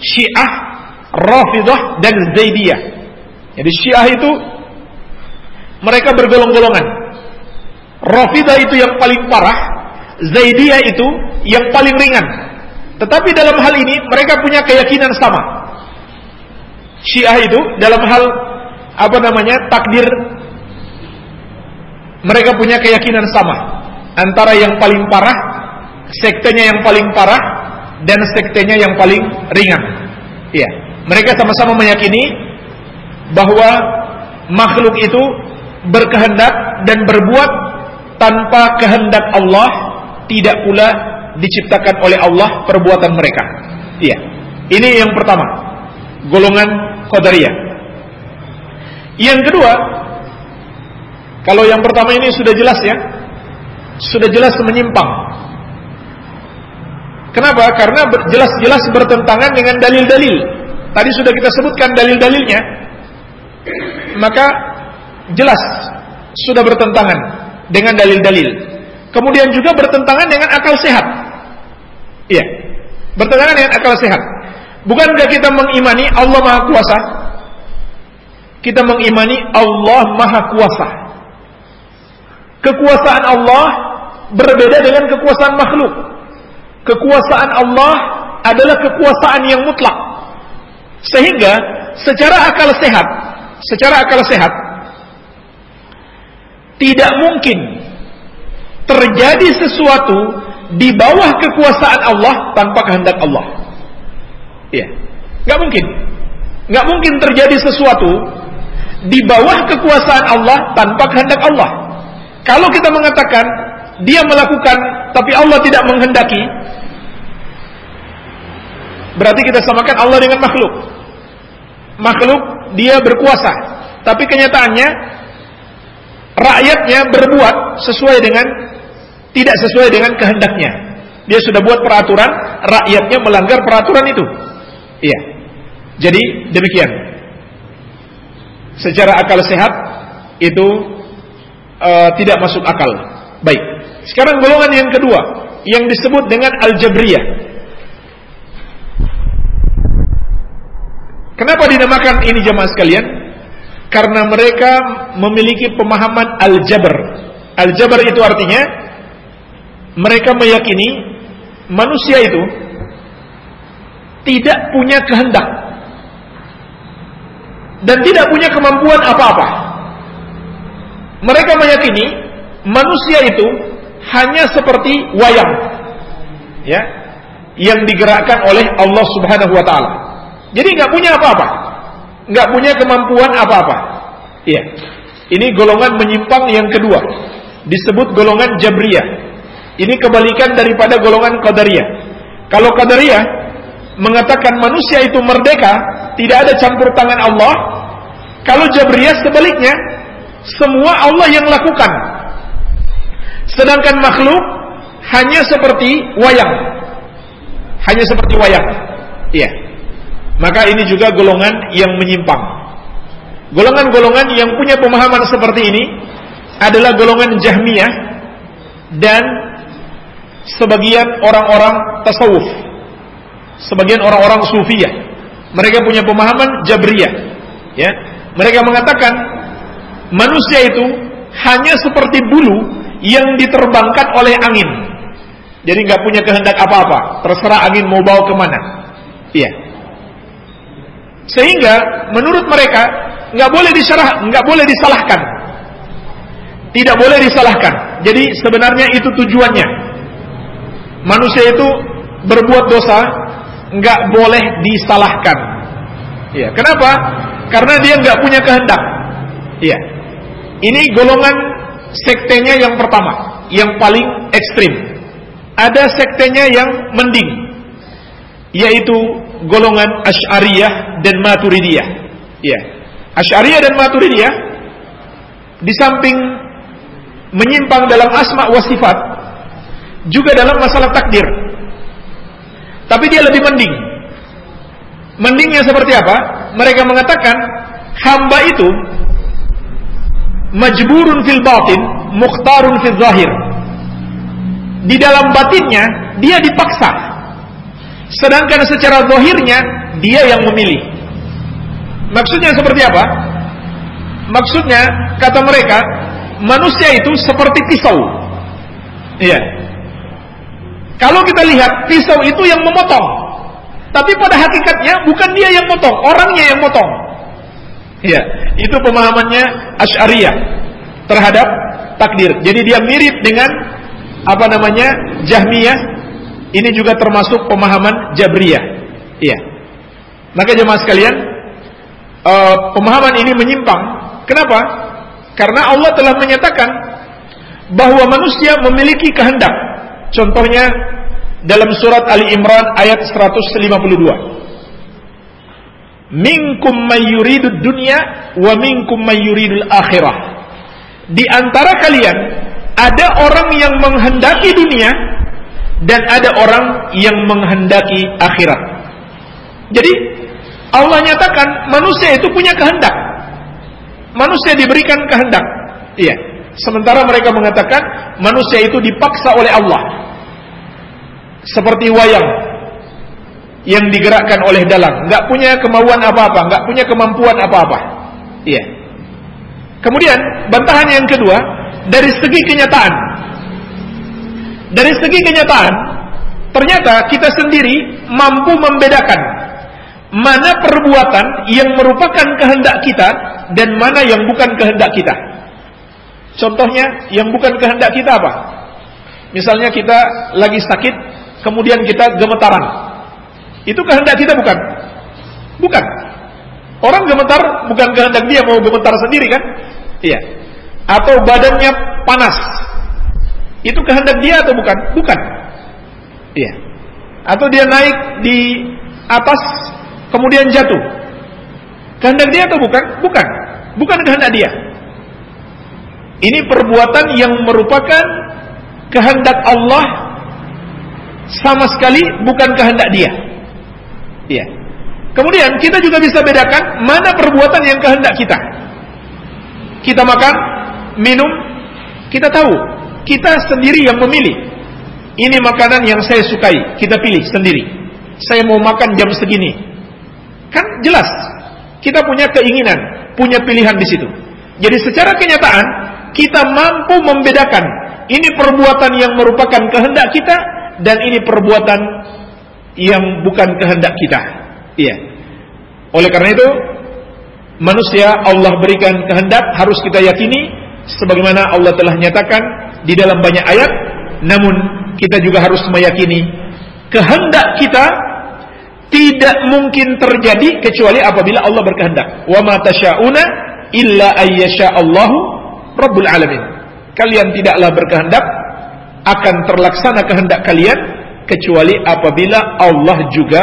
Speaker 1: Syiah, Rafidah dan Zaidiyah. Jadi Syiah itu mereka bergolong-golongan. Rafidah itu yang paling parah, Zaidiyah itu yang paling ringan. Tetapi dalam hal ini mereka punya keyakinan sama. Syiah itu dalam hal apa namanya takdir mereka punya keyakinan sama antara yang paling parah, sektenya yang paling parah dan sektenya yang paling ringan. Iya, mereka sama-sama meyakini bahwa makhluk itu berkehendak dan berbuat tanpa kehendak Allah tidak pula diciptakan oleh Allah perbuatan mereka. Iya. Ini yang pertama. Golongan Qadariyah. Yang kedua, kalau yang pertama ini sudah jelas ya. Sudah jelas menyimpang. Kenapa? Karena jelas-jelas bertentangan dengan dalil-dalil. Tadi sudah kita sebutkan dalil-dalilnya. Maka jelas sudah bertentangan dengan dalil-dalil. Kemudian juga bertentangan dengan akal sehat. Iya. Bertentangan dengan akal sehat. Bukankah kita mengimani Allah Maha Kuasa? Kita mengimani Allah Maha Kuasa. Kekuasaan Allah berbeda dengan kekuasaan makhluk. Kekuasaan Allah adalah kekuasaan yang mutlak. Sehingga secara akal sehat, secara akal sehat tidak mungkin terjadi sesuatu di bawah kekuasaan Allah tanpa kehendak Allah. Iya, nggak mungkin, nggak mungkin terjadi sesuatu di bawah kekuasaan Allah tanpa kehendak Allah. Kalau kita mengatakan dia melakukan tapi Allah tidak menghendaki, berarti kita samakan Allah dengan makhluk. Makhluk dia berkuasa, tapi kenyataannya rakyatnya berbuat sesuai dengan tidak sesuai dengan kehendaknya. Dia sudah buat peraturan, rakyatnya melanggar peraturan itu. Iya. Jadi demikian. Secara akal sehat itu uh, tidak masuk akal. Baik. Sekarang golongan yang kedua yang disebut dengan al-jabriyah. Kenapa dinamakan ini jemaah sekalian? Karena mereka memiliki pemahaman al-jabr. Al-jabr itu artinya mereka meyakini manusia itu tidak punya kehendak dan tidak punya kemampuan apa-apa. Mereka meyakini manusia itu hanya seperti wayang, ya, yang digerakkan oleh Allah Subhanahu Wa Taala. Jadi nggak punya apa-apa, nggak punya kemampuan apa-apa. Iya, ini golongan menyimpang yang kedua, disebut golongan Jabriyah. Ini kebalikan daripada golongan Qadariyah. Kalau Qadariyah mengatakan manusia itu merdeka, tidak ada campur tangan Allah. Kalau Jabriyah sebaliknya, semua Allah yang lakukan. Sedangkan makhluk hanya seperti wayang. Hanya seperti wayang. Iya. Maka ini juga golongan yang menyimpang. Golongan-golongan yang punya pemahaman seperti ini adalah golongan Jahmiyah dan sebagian orang-orang tasawuf, sebagian orang-orang sufiyah. Mereka punya pemahaman jabriyah. Ya, mereka mengatakan manusia itu hanya seperti bulu yang diterbangkan oleh angin. Jadi nggak punya kehendak apa-apa, terserah angin mau bawa ke mana. Iya. Sehingga menurut mereka nggak boleh diserah, nggak boleh disalahkan. Tidak boleh disalahkan. Jadi sebenarnya itu tujuannya manusia itu berbuat dosa nggak boleh disalahkan. Ya, kenapa? Karena dia nggak punya kehendak. Iya. Ini golongan sektenya yang pertama, yang paling ekstrim. Ada sektenya yang mending, yaitu golongan Asy'ariyah dan Maturidiyah. Iya. Asy'ariyah dan Maturidiyah di samping menyimpang dalam asma wa sifat, juga dalam masalah takdir. Tapi dia lebih mending. Mendingnya seperti apa? Mereka mengatakan hamba itu majburun fil batin, mukhtarun fil zahir. Di dalam batinnya dia dipaksa. Sedangkan secara zahirnya dia yang memilih. Maksudnya seperti apa? Maksudnya kata mereka manusia itu seperti pisau. Iya, kalau kita lihat pisau itu yang memotong. Tapi pada hakikatnya bukan dia yang motong, orangnya yang motong. Ya, itu pemahamannya Asy'ariyah terhadap takdir. Jadi dia mirip dengan apa namanya? Jahmiyah. Ini juga termasuk pemahaman Jabriyah. Iya. Maka jemaah sekalian, uh, pemahaman ini menyimpang. Kenapa? Karena Allah telah menyatakan bahwa manusia memiliki kehendak. Contohnya dalam surat Ali Imran ayat 152. Minkum mayyuridud dunya wa minkum mayyuridul akhirah. Di antara kalian ada orang yang menghendaki dunia dan ada orang yang menghendaki akhirat. Jadi Allah nyatakan manusia itu punya kehendak. Manusia diberikan kehendak. Iya. Sementara mereka mengatakan manusia itu dipaksa oleh Allah. Seperti wayang yang digerakkan oleh dalang, nggak punya kemauan apa-apa, nggak punya kemampuan apa-apa. Iya. Kemudian bantahan yang kedua dari segi kenyataan. Dari segi kenyataan, ternyata kita sendiri mampu membedakan mana perbuatan yang merupakan kehendak kita dan mana yang bukan kehendak kita. Contohnya yang bukan kehendak kita apa? Misalnya kita lagi sakit, kemudian kita gemetaran. Itu kehendak kita bukan? Bukan. Orang gemetar bukan kehendak dia mau gemetar sendiri kan? Iya. Atau badannya panas. Itu kehendak dia atau bukan? Bukan. Iya. Atau dia naik di atas kemudian jatuh. Kehendak dia atau bukan? Bukan. Bukan kehendak dia. Ini perbuatan yang merupakan kehendak Allah sama sekali bukan kehendak dia. Iya. Kemudian kita juga bisa bedakan mana perbuatan yang kehendak kita. Kita makan, minum, kita tahu kita sendiri yang memilih. Ini makanan yang saya sukai, kita pilih sendiri. Saya mau makan jam segini. Kan jelas. Kita punya keinginan, punya pilihan di situ. Jadi secara kenyataan kita mampu membedakan ini perbuatan yang merupakan kehendak kita dan ini perbuatan yang bukan kehendak kita. Iya. Oleh karena itu manusia Allah berikan kehendak harus kita yakini sebagaimana Allah telah nyatakan di dalam banyak ayat namun kita juga harus meyakini kehendak kita tidak mungkin terjadi kecuali apabila Allah berkehendak. Wa ma tasyauna illa ayyasha Allahu Rabbul Alamin. Kalian tidaklah berkehendak akan terlaksana kehendak kalian kecuali apabila Allah juga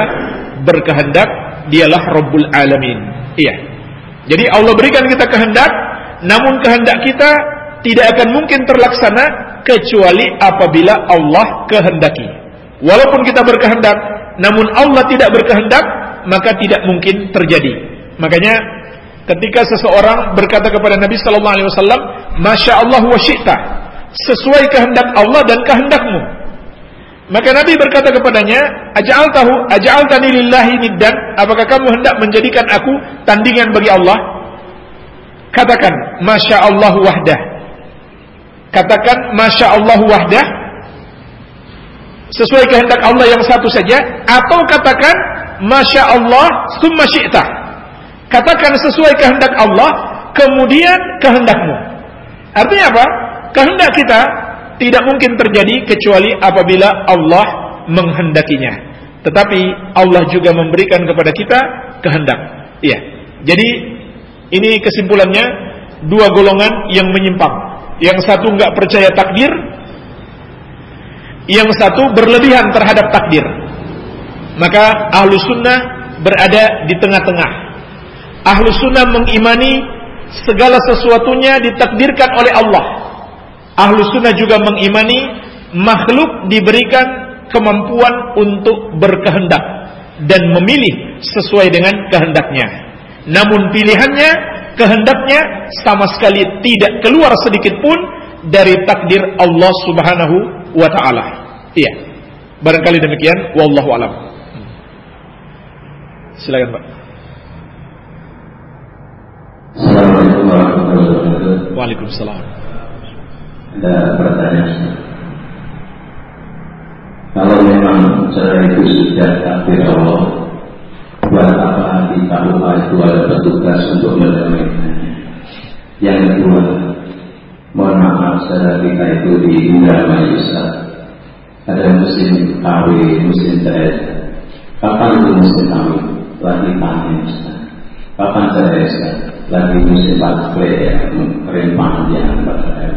Speaker 1: berkehendak dialah Rabbul Alamin. Iya. Jadi Allah berikan kita kehendak namun kehendak kita tidak akan mungkin terlaksana kecuali apabila Allah kehendaki. Walaupun kita berkehendak namun Allah tidak berkehendak maka tidak mungkin terjadi. Makanya ketika seseorang berkata kepada Nabi sallallahu alaihi wasallam, "Masya Allah wa syi'ta." Sesuai kehendak Allah dan kehendakmu. Maka Nabi berkata kepadanya, "Aj'al tahu, aj'altani lillahi niddan?" Apakah kamu hendak menjadikan aku tandingan bagi Allah? Katakan, "Masya Allah wahdah." Katakan, "Masya Allah wahdah." Sesuai kehendak Allah yang satu saja atau katakan, "Masya Allah summa syi'ta." Katakan sesuai kehendak Allah, kemudian kehendakmu. Artinya apa? Kehendak kita tidak mungkin terjadi kecuali apabila Allah menghendakinya. Tetapi Allah juga memberikan kepada kita kehendak. Iya. Jadi ini kesimpulannya dua golongan yang menyimpang. Yang satu nggak percaya takdir, yang satu berlebihan terhadap takdir. Maka ahlu sunnah berada di tengah-tengah Ahlu sunnah mengimani segala sesuatunya ditakdirkan oleh Allah. Ahlu sunnah juga mengimani makhluk diberikan kemampuan untuk berkehendak dan memilih sesuai dengan kehendaknya. Namun pilihannya, kehendaknya sama sekali tidak keluar sedikit pun dari takdir Allah Subhanahu wa taala. Iya. Barangkali demikian wallahu alam. Silakan, Pak.
Speaker 3: Assalamualaikum warahmatullahi wabarakatuh.
Speaker 1: Waalaikumsalam.
Speaker 3: Ada pertanyaan. Kalau memang cara itu sudah takdir Allah, buat apa di KUA itu ada petugas untuk mendamaikannya? Yang kedua, mohon maaf saudara kita itu di Indramayu Ustaz. Ada musim kawin, musim cerai. Kapan itu musim kawin? Lagi panen Ustaz. Kapan cerai Ustaz? lagi musim baterai ya, panjang baterai.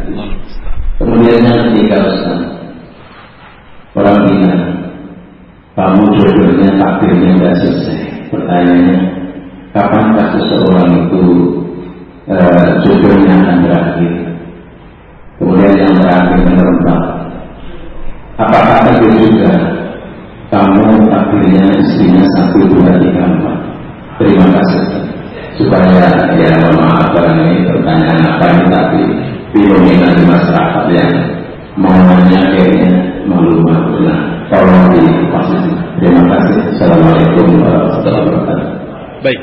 Speaker 3: Kemudian ketiga Ustaz, orang bilang kamu jodohnya takdirnya tidak selesai. Pertanyaannya, kapankah seseorang itu uh, jodohnya akan berakhir? Kemudian yang terakhir menerembak, apakah itu juga kamu takdirnya istrinya satu dua tiga empat? Terima kasih supaya ya maaf ini pertanyaan apa ini tapi fenomena di masyarakat yang maunya kayaknya malu-malu. Nah, tolong dipasang. Terima kasih. Assalamualaikum warahmatullahi wabarakatuh.
Speaker 1: Baik.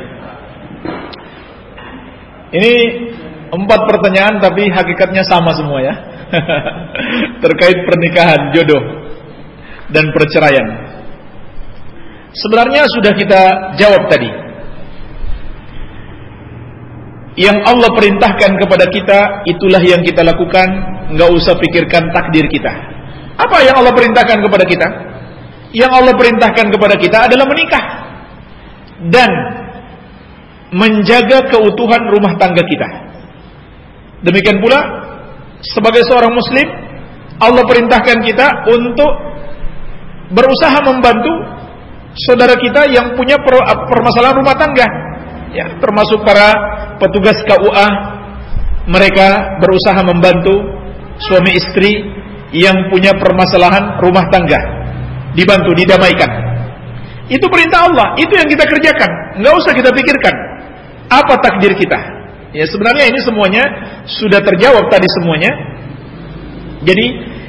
Speaker 1: Ini empat pertanyaan tapi hakikatnya sama semua ya. Terkait pernikahan, jodoh dan perceraian. Sebenarnya sudah kita jawab tadi yang Allah perintahkan kepada kita itulah yang kita lakukan. Nggak usah pikirkan takdir kita. Apa yang Allah perintahkan kepada kita? Yang Allah perintahkan kepada kita adalah menikah. Dan menjaga keutuhan rumah tangga kita. Demikian pula sebagai seorang muslim Allah perintahkan kita untuk berusaha membantu saudara kita yang punya permasalahan rumah tangga ya termasuk para petugas KUA mereka berusaha membantu suami istri yang punya permasalahan rumah tangga. Dibantu didamaikan. Itu perintah Allah itu yang kita kerjakan. Nggak usah kita pikirkan apa takdir kita? Ya sebenarnya ini semuanya sudah terjawab tadi semuanya. Jadi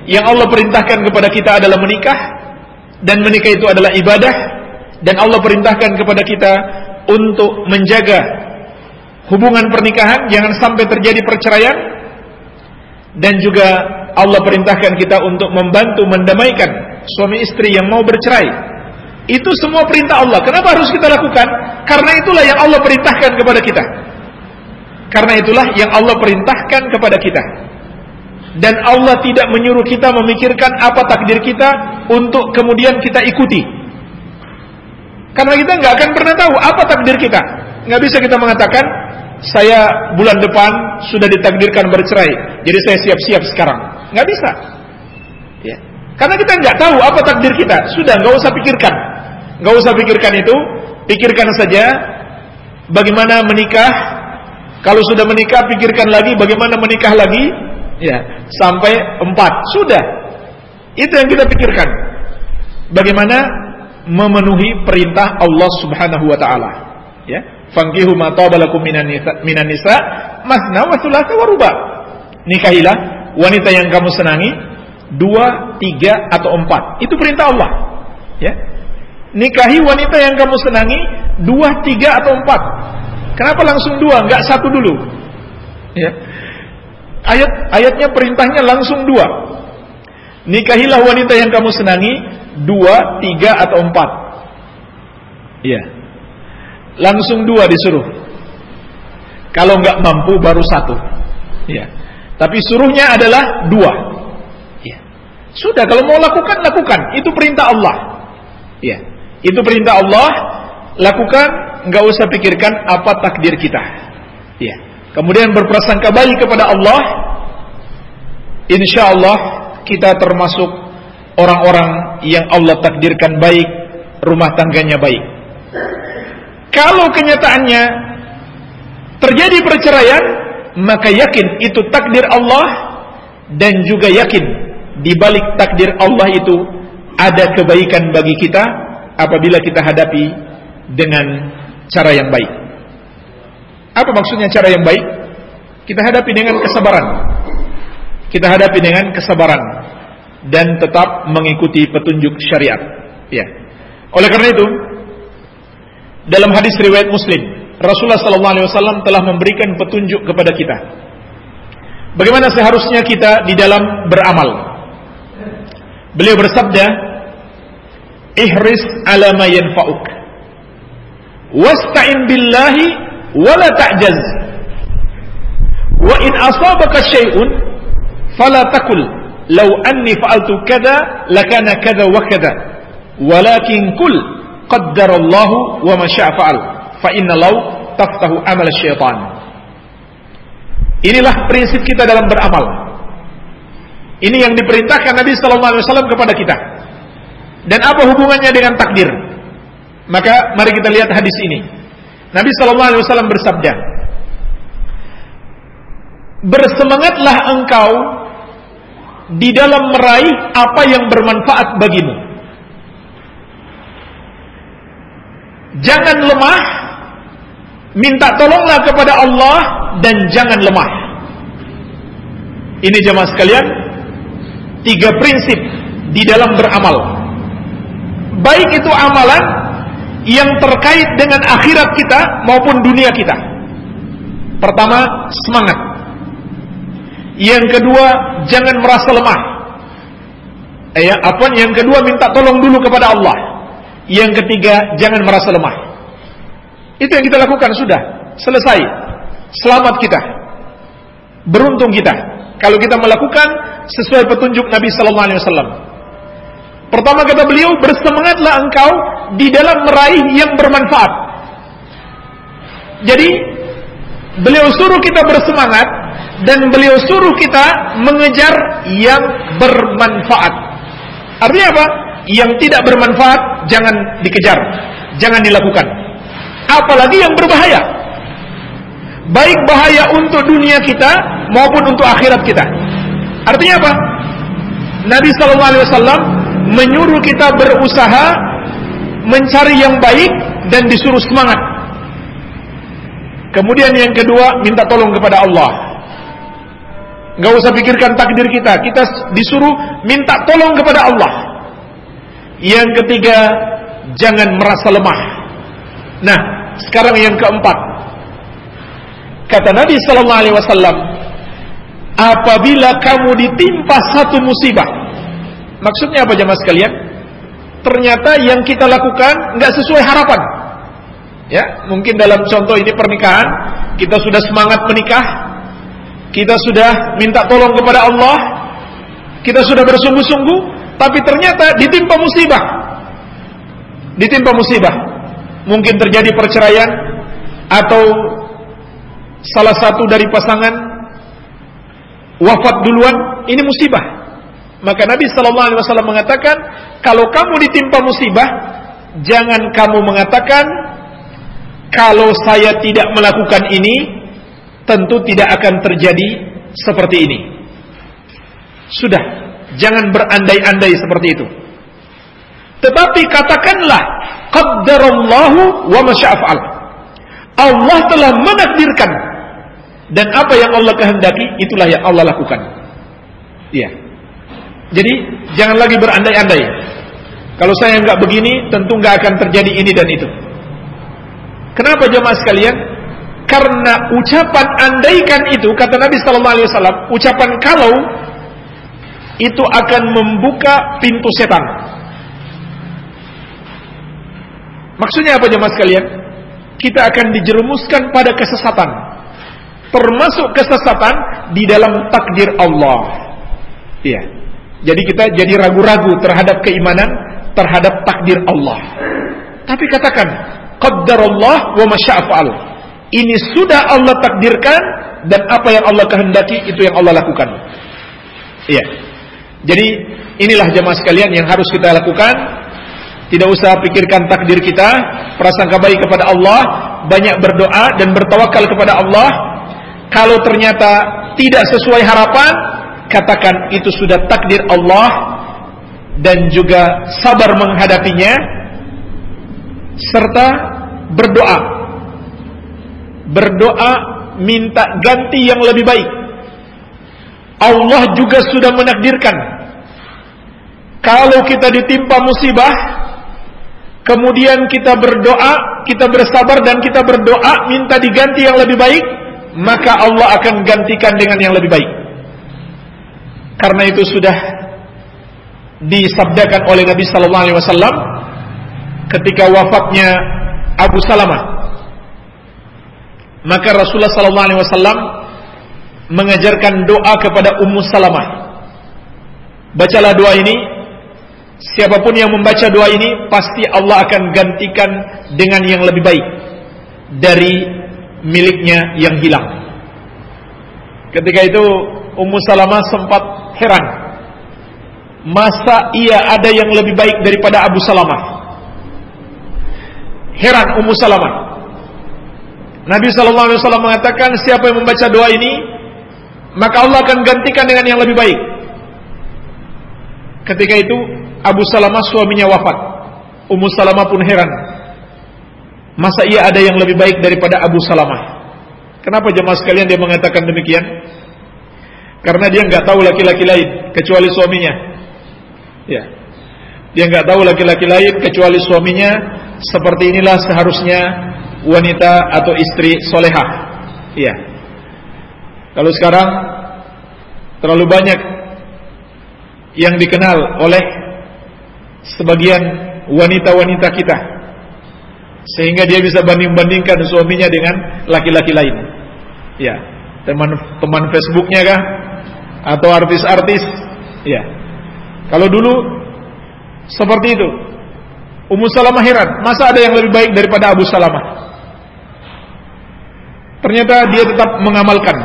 Speaker 1: yang Allah perintahkan kepada kita adalah menikah dan menikah itu adalah ibadah dan Allah perintahkan kepada kita untuk menjaga hubungan pernikahan jangan sampai terjadi perceraian. Dan juga Allah perintahkan kita untuk membantu mendamaikan suami istri yang mau bercerai. Itu semua perintah Allah. Kenapa harus kita lakukan? Karena itulah yang Allah perintahkan kepada kita. Karena itulah yang Allah perintahkan kepada kita. Dan Allah tidak menyuruh kita memikirkan apa takdir kita untuk kemudian kita ikuti karena kita nggak akan pernah tahu apa takdir kita. Nggak bisa kita mengatakan saya bulan depan sudah ditakdirkan bercerai, jadi saya siap-siap sekarang. Nggak bisa. Ya. Karena kita nggak tahu apa takdir kita. Sudah nggak usah pikirkan. Nggak usah pikirkan itu. Pikirkan saja bagaimana menikah. Kalau sudah menikah, pikirkan lagi bagaimana menikah lagi. Ya, sampai empat. Sudah. Itu yang kita pikirkan. Bagaimana memenuhi perintah Allah Subhanahu wa taala. Ya, fankihu ma tabalakum minan nisa, masna wa thulatha wa ruba. Nikahilah wanita yang kamu senangi dua, tiga atau empat. Itu perintah Allah. Ya. Nikahi wanita yang kamu senangi dua, tiga atau empat. Kenapa langsung dua, enggak satu dulu? Ya. Ayat ayatnya perintahnya langsung dua. Nikahilah wanita yang kamu senangi dua, tiga atau empat. Iya. Langsung dua disuruh. Kalau nggak mampu baru satu. Iya. Tapi suruhnya adalah dua. Iya. Sudah kalau mau lakukan lakukan. Itu perintah Allah. Iya. Itu perintah Allah. Lakukan. Nggak usah pikirkan apa takdir kita. Iya. Kemudian berprasangka baik kepada Allah. Insya Allah kita termasuk orang-orang yang Allah takdirkan baik, rumah tangganya baik. Kalau kenyataannya terjadi perceraian, maka yakin itu takdir Allah dan juga yakin di balik takdir Allah itu ada kebaikan bagi kita apabila kita hadapi dengan cara yang baik. Apa maksudnya cara yang baik? Kita hadapi dengan kesabaran. Kita hadapi dengan kesabaran dan tetap mengikuti petunjuk syariat. Ya. Oleh karena itu, dalam hadis riwayat Muslim, Rasulullah sallallahu alaihi wasallam telah memberikan petunjuk kepada kita. Bagaimana seharusnya kita di dalam beramal. Beliau bersabda, "Ihris ala ma yanfa'uk. Wasta'in billahi wa la ta'jaz. Wa in asabaka syai'un fala takul "Lau anni fa'altu kada lakana kada wa kada." Walakin kul qaddarallahu wa ma syaa fa'al. Fa inna amal syaitan. Inilah prinsip kita dalam beramal. Ini yang diperintahkan Nabi sallallahu alaihi wasallam kepada kita. Dan apa hubungannya dengan takdir? Maka mari kita lihat hadis ini. Nabi sallallahu alaihi wasallam bersabda, "Bersemangatlah engkau di dalam meraih apa yang bermanfaat bagimu. Jangan lemah, minta tolonglah kepada Allah dan jangan lemah." Ini jemaah sekalian, tiga prinsip di dalam beramal. Baik itu amalan yang terkait dengan akhirat kita maupun dunia kita. Pertama, semangat. Yang kedua, jangan merasa lemah. Eh, ya, apa? Yang kedua, minta tolong dulu kepada Allah. Yang ketiga, jangan merasa lemah. Itu yang kita lakukan sudah selesai. Selamat kita. Beruntung kita kalau kita melakukan sesuai petunjuk Nabi sallallahu alaihi wasallam. Pertama kata beliau, bersemangatlah engkau di dalam meraih yang bermanfaat. Jadi, beliau suruh kita bersemangat dan beliau suruh kita mengejar yang bermanfaat. Artinya apa? Yang tidak bermanfaat jangan dikejar, jangan dilakukan. Apalagi yang berbahaya. Baik bahaya untuk dunia kita maupun untuk akhirat kita. Artinya apa? Nabi sallallahu alaihi wasallam menyuruh kita berusaha mencari yang baik dan disuruh semangat. Kemudian yang kedua, minta tolong kepada Allah. Gak usah pikirkan takdir kita, kita disuruh minta tolong kepada Allah. Yang ketiga, jangan merasa lemah. Nah, sekarang yang keempat. Kata Nabi sallallahu alaihi wasallam, apabila kamu ditimpa satu musibah. Maksudnya apa jemaah sekalian? Ternyata yang kita lakukan nggak sesuai harapan. Ya, mungkin dalam contoh ini pernikahan, kita sudah semangat menikah, kita sudah minta tolong kepada Allah, kita sudah bersungguh-sungguh, tapi ternyata ditimpa musibah. Ditimpa musibah. Mungkin terjadi perceraian atau salah satu dari pasangan wafat duluan, ini musibah. Maka Nabi Shallallahu Alaihi Wasallam mengatakan, kalau kamu ditimpa musibah, jangan kamu mengatakan, kalau saya tidak melakukan ini, tentu tidak akan terjadi seperti ini. Sudah, jangan berandai-andai seperti itu. Tetapi katakanlah, qaddarallahu wa masya'afal. Allah telah menakdirkan dan apa yang Allah kehendaki itulah yang Allah lakukan. Iya. Jadi jangan lagi berandai-andai. Kalau saya nggak begini, tentu nggak akan terjadi ini dan itu. Kenapa jemaah sekalian? Karena ucapan andaikan itu kata Nabi Sallallahu Alaihi Wasallam, ucapan kalau itu akan membuka pintu setan. Maksudnya apa jemaah sekalian? Kita akan dijerumuskan pada kesesatan termasuk kesesatan di dalam takdir Allah. Iya. Jadi kita jadi ragu-ragu terhadap keimanan terhadap takdir Allah. Tapi katakan, qaddarallah wa masya'fa'al. Ini sudah Allah takdirkan dan apa yang Allah kehendaki itu yang Allah lakukan. Iya. Jadi inilah jemaah sekalian yang harus kita lakukan. Tidak usah pikirkan takdir kita, prasangka baik kepada Allah, banyak berdoa dan bertawakal kepada Allah kalau ternyata tidak sesuai harapan, katakan itu sudah takdir Allah dan juga sabar menghadapinya serta berdoa. Berdoa minta ganti yang lebih baik. Allah juga sudah menakdirkan kalau kita ditimpa musibah kemudian kita berdoa, kita bersabar dan kita berdoa minta diganti yang lebih baik, maka Allah akan gantikan dengan yang lebih baik. Karena itu sudah disabdakan oleh Nabi sallallahu alaihi wasallam ketika wafatnya Abu Salamah. Maka Rasulullah sallallahu alaihi wasallam mengajarkan doa kepada Ummu Salamah. Bacalah doa ini. Siapa pun yang membaca doa ini pasti Allah akan gantikan dengan yang lebih baik dari miliknya yang hilang. Ketika itu Ummu Salamah sempat heran. Masa ia ada yang lebih baik daripada Abu Salamah? Heran Ummu Salamah. Nabi Shallallahu Alaihi Wasallam mengatakan siapa yang membaca doa ini maka Allah akan gantikan dengan yang lebih baik. Ketika itu Abu Salamah suaminya wafat. Ummu Salamah pun heran. Masa ia ada yang lebih baik daripada Abu Salamah? Kenapa jemaah sekalian dia mengatakan demikian? Karena dia nggak tahu laki-laki lain kecuali suaminya. Ya. Dia nggak tahu laki-laki lain kecuali suaminya. Seperti inilah seharusnya wanita atau istri solehah. Iya. Kalau sekarang terlalu banyak yang dikenal oleh sebagian wanita-wanita kita sehingga dia bisa banding-bandingkan suaminya dengan laki-laki lain. Ya, teman teman Facebooknya kah atau artis-artis? Ya, kalau dulu seperti itu. Ummu Salamah heran, masa ada yang lebih baik daripada Abu Salamah? Ternyata dia tetap mengamalkan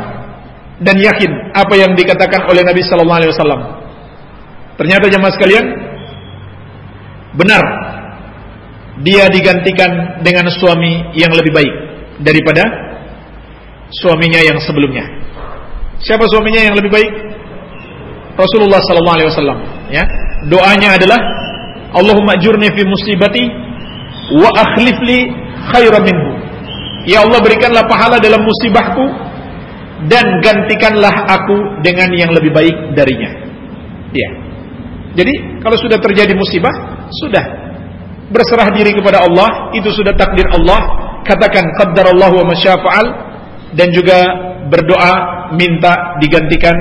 Speaker 1: dan yakin apa yang dikatakan oleh Nabi sallallahu alaihi wasallam. Ternyata jemaah sekalian benar dia digantikan dengan suami yang lebih baik daripada suaminya yang sebelumnya. Siapa suaminya yang lebih baik? Rasulullah sallallahu alaihi wasallam, ya. Doanya adalah Allahumma ajurni fi musibati wa akhlif li khairan minhu. Ya Allah berikanlah pahala dalam musibahku dan gantikanlah aku dengan yang lebih baik darinya. Ya. Jadi kalau sudah terjadi musibah, sudah berserah diri kepada Allah, itu sudah takdir Allah. Katakan qaddarallahu wa masyafa'al dan juga berdoa minta digantikan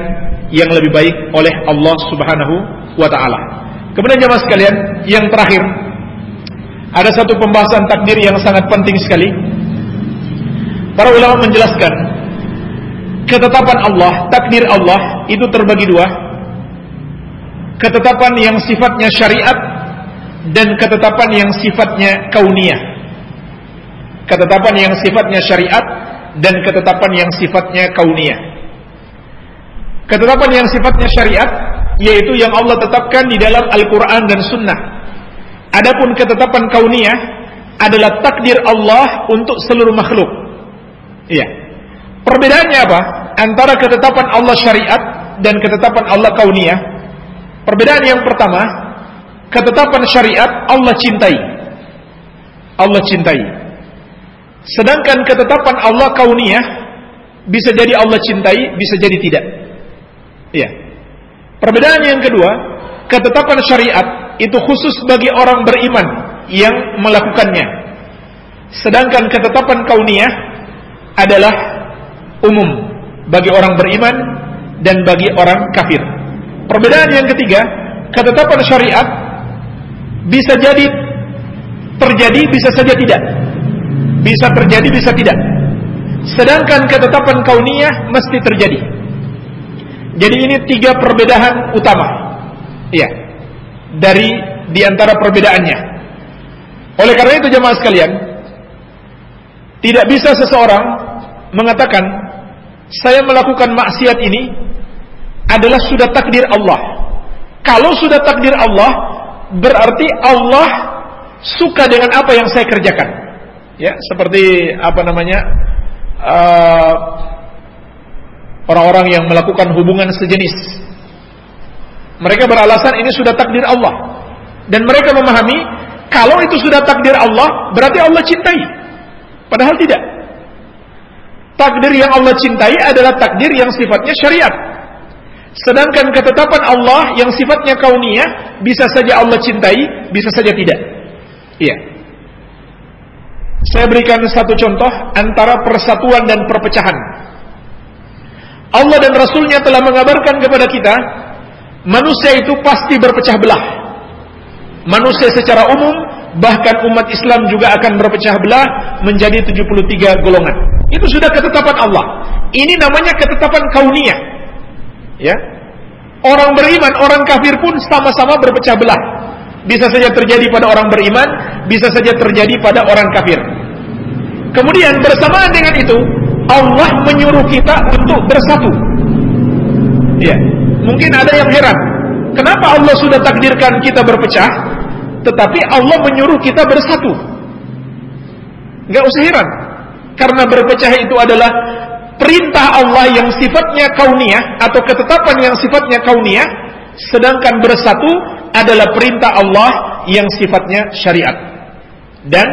Speaker 1: yang lebih baik oleh Allah Subhanahu wa taala. Kemudian jemaah sekalian, yang terakhir ada satu pembahasan takdir yang sangat penting sekali. Para ulama menjelaskan ketetapan Allah, takdir Allah itu terbagi dua. Ketetapan yang sifatnya syariat dan ketetapan yang sifatnya kauniyah. Ketetapan yang sifatnya syariat dan ketetapan yang sifatnya kauniyah. Ketetapan yang sifatnya syariat yaitu yang Allah tetapkan di dalam Al-Qur'an dan Sunnah. Adapun ketetapan kauniyah adalah takdir Allah untuk seluruh makhluk. Iya. Perbedaannya apa? Antara ketetapan Allah syariat dan ketetapan Allah kauniyah. Perbedaan yang pertama, ketetapan syariat Allah cintai. Allah cintai. Sedangkan ketetapan Allah kauniyah bisa jadi Allah cintai, bisa jadi tidak. Iya. Perbedaan yang kedua, ketetapan syariat itu khusus bagi orang beriman yang melakukannya. Sedangkan ketetapan kauniyah adalah umum bagi orang beriman dan bagi orang kafir. Perbedaan yang ketiga, ketetapan syariat bisa jadi terjadi, bisa saja tidak. Bisa terjadi, bisa tidak. Sedangkan ketetapan kauniyah mesti terjadi. Jadi ini tiga perbedaan utama. Iya. Dari di antara perbedaannya. Oleh karena itu jemaah sekalian, tidak bisa seseorang mengatakan saya melakukan maksiat ini adalah sudah takdir Allah. Kalau sudah takdir Allah, berarti Allah suka dengan apa yang saya kerjakan. Ya, seperti apa namanya? Uh, orang-orang yang melakukan hubungan sejenis. Mereka beralasan ini sudah takdir Allah. Dan mereka memahami kalau itu sudah takdir Allah, berarti Allah cintai. Padahal tidak. Takdir yang Allah cintai adalah takdir yang sifatnya syariat. Sedangkan ketetapan Allah yang sifatnya kauniyah bisa saja Allah cintai, bisa saja tidak. Iya. Saya berikan satu contoh antara persatuan dan perpecahan Allah dan Rasulnya telah mengabarkan kepada kita manusia itu pasti berpecah belah. Manusia secara umum bahkan umat Islam juga akan berpecah belah menjadi 73 golongan. Itu sudah ketetapan Allah. Ini namanya ketetapan kauniyah. Ya. Orang beriman, orang kafir pun sama-sama berpecah belah. Bisa saja terjadi pada orang beriman, bisa saja terjadi pada orang kafir. Kemudian bersamaan dengan itu, Allah menyuruh kita untuk bersatu. Ya, mungkin ada yang heran. Kenapa Allah sudah takdirkan kita berpecah, tetapi Allah menyuruh kita bersatu? Gak usah heran, karena berpecah itu adalah perintah Allah yang sifatnya kauniyah atau ketetapan yang sifatnya kauniyah, sedangkan bersatu adalah perintah Allah yang sifatnya syariat. Dan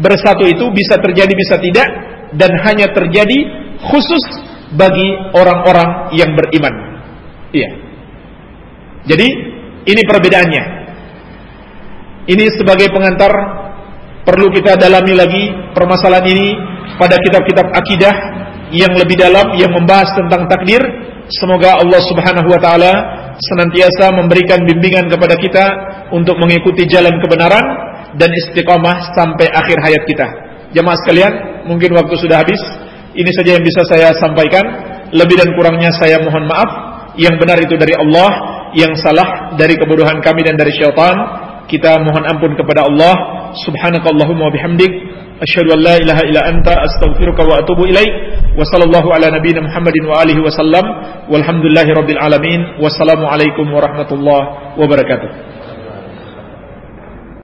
Speaker 1: bersatu itu bisa terjadi bisa tidak dan hanya terjadi khusus bagi orang-orang yang beriman. Iya. Jadi ini perbedaannya. Ini sebagai pengantar perlu kita dalami lagi permasalahan ini pada kitab-kitab akidah yang lebih dalam yang membahas tentang takdir. Semoga Allah Subhanahu wa taala senantiasa memberikan bimbingan kepada kita untuk mengikuti jalan kebenaran dan istiqamah sampai akhir hayat kita. Jemaah sekalian, mungkin waktu sudah habis. Ini saja yang bisa saya sampaikan. Lebih dan kurangnya saya mohon maaf. Yang benar itu dari Allah, yang salah dari kebodohan kami dan dari syaitan. Kita mohon ampun kepada Allah. Subhanakallahumma bihamdik. Asyhadu an la ilaha illa anta astaghfiruka wa atubu ilaik. Wa sallallahu ala nabiyyina Muhammadin wa alihi wasallam. Walhamdulillahirabbil alamin. Wassalamualaikum warahmatullahi wabarakatuh.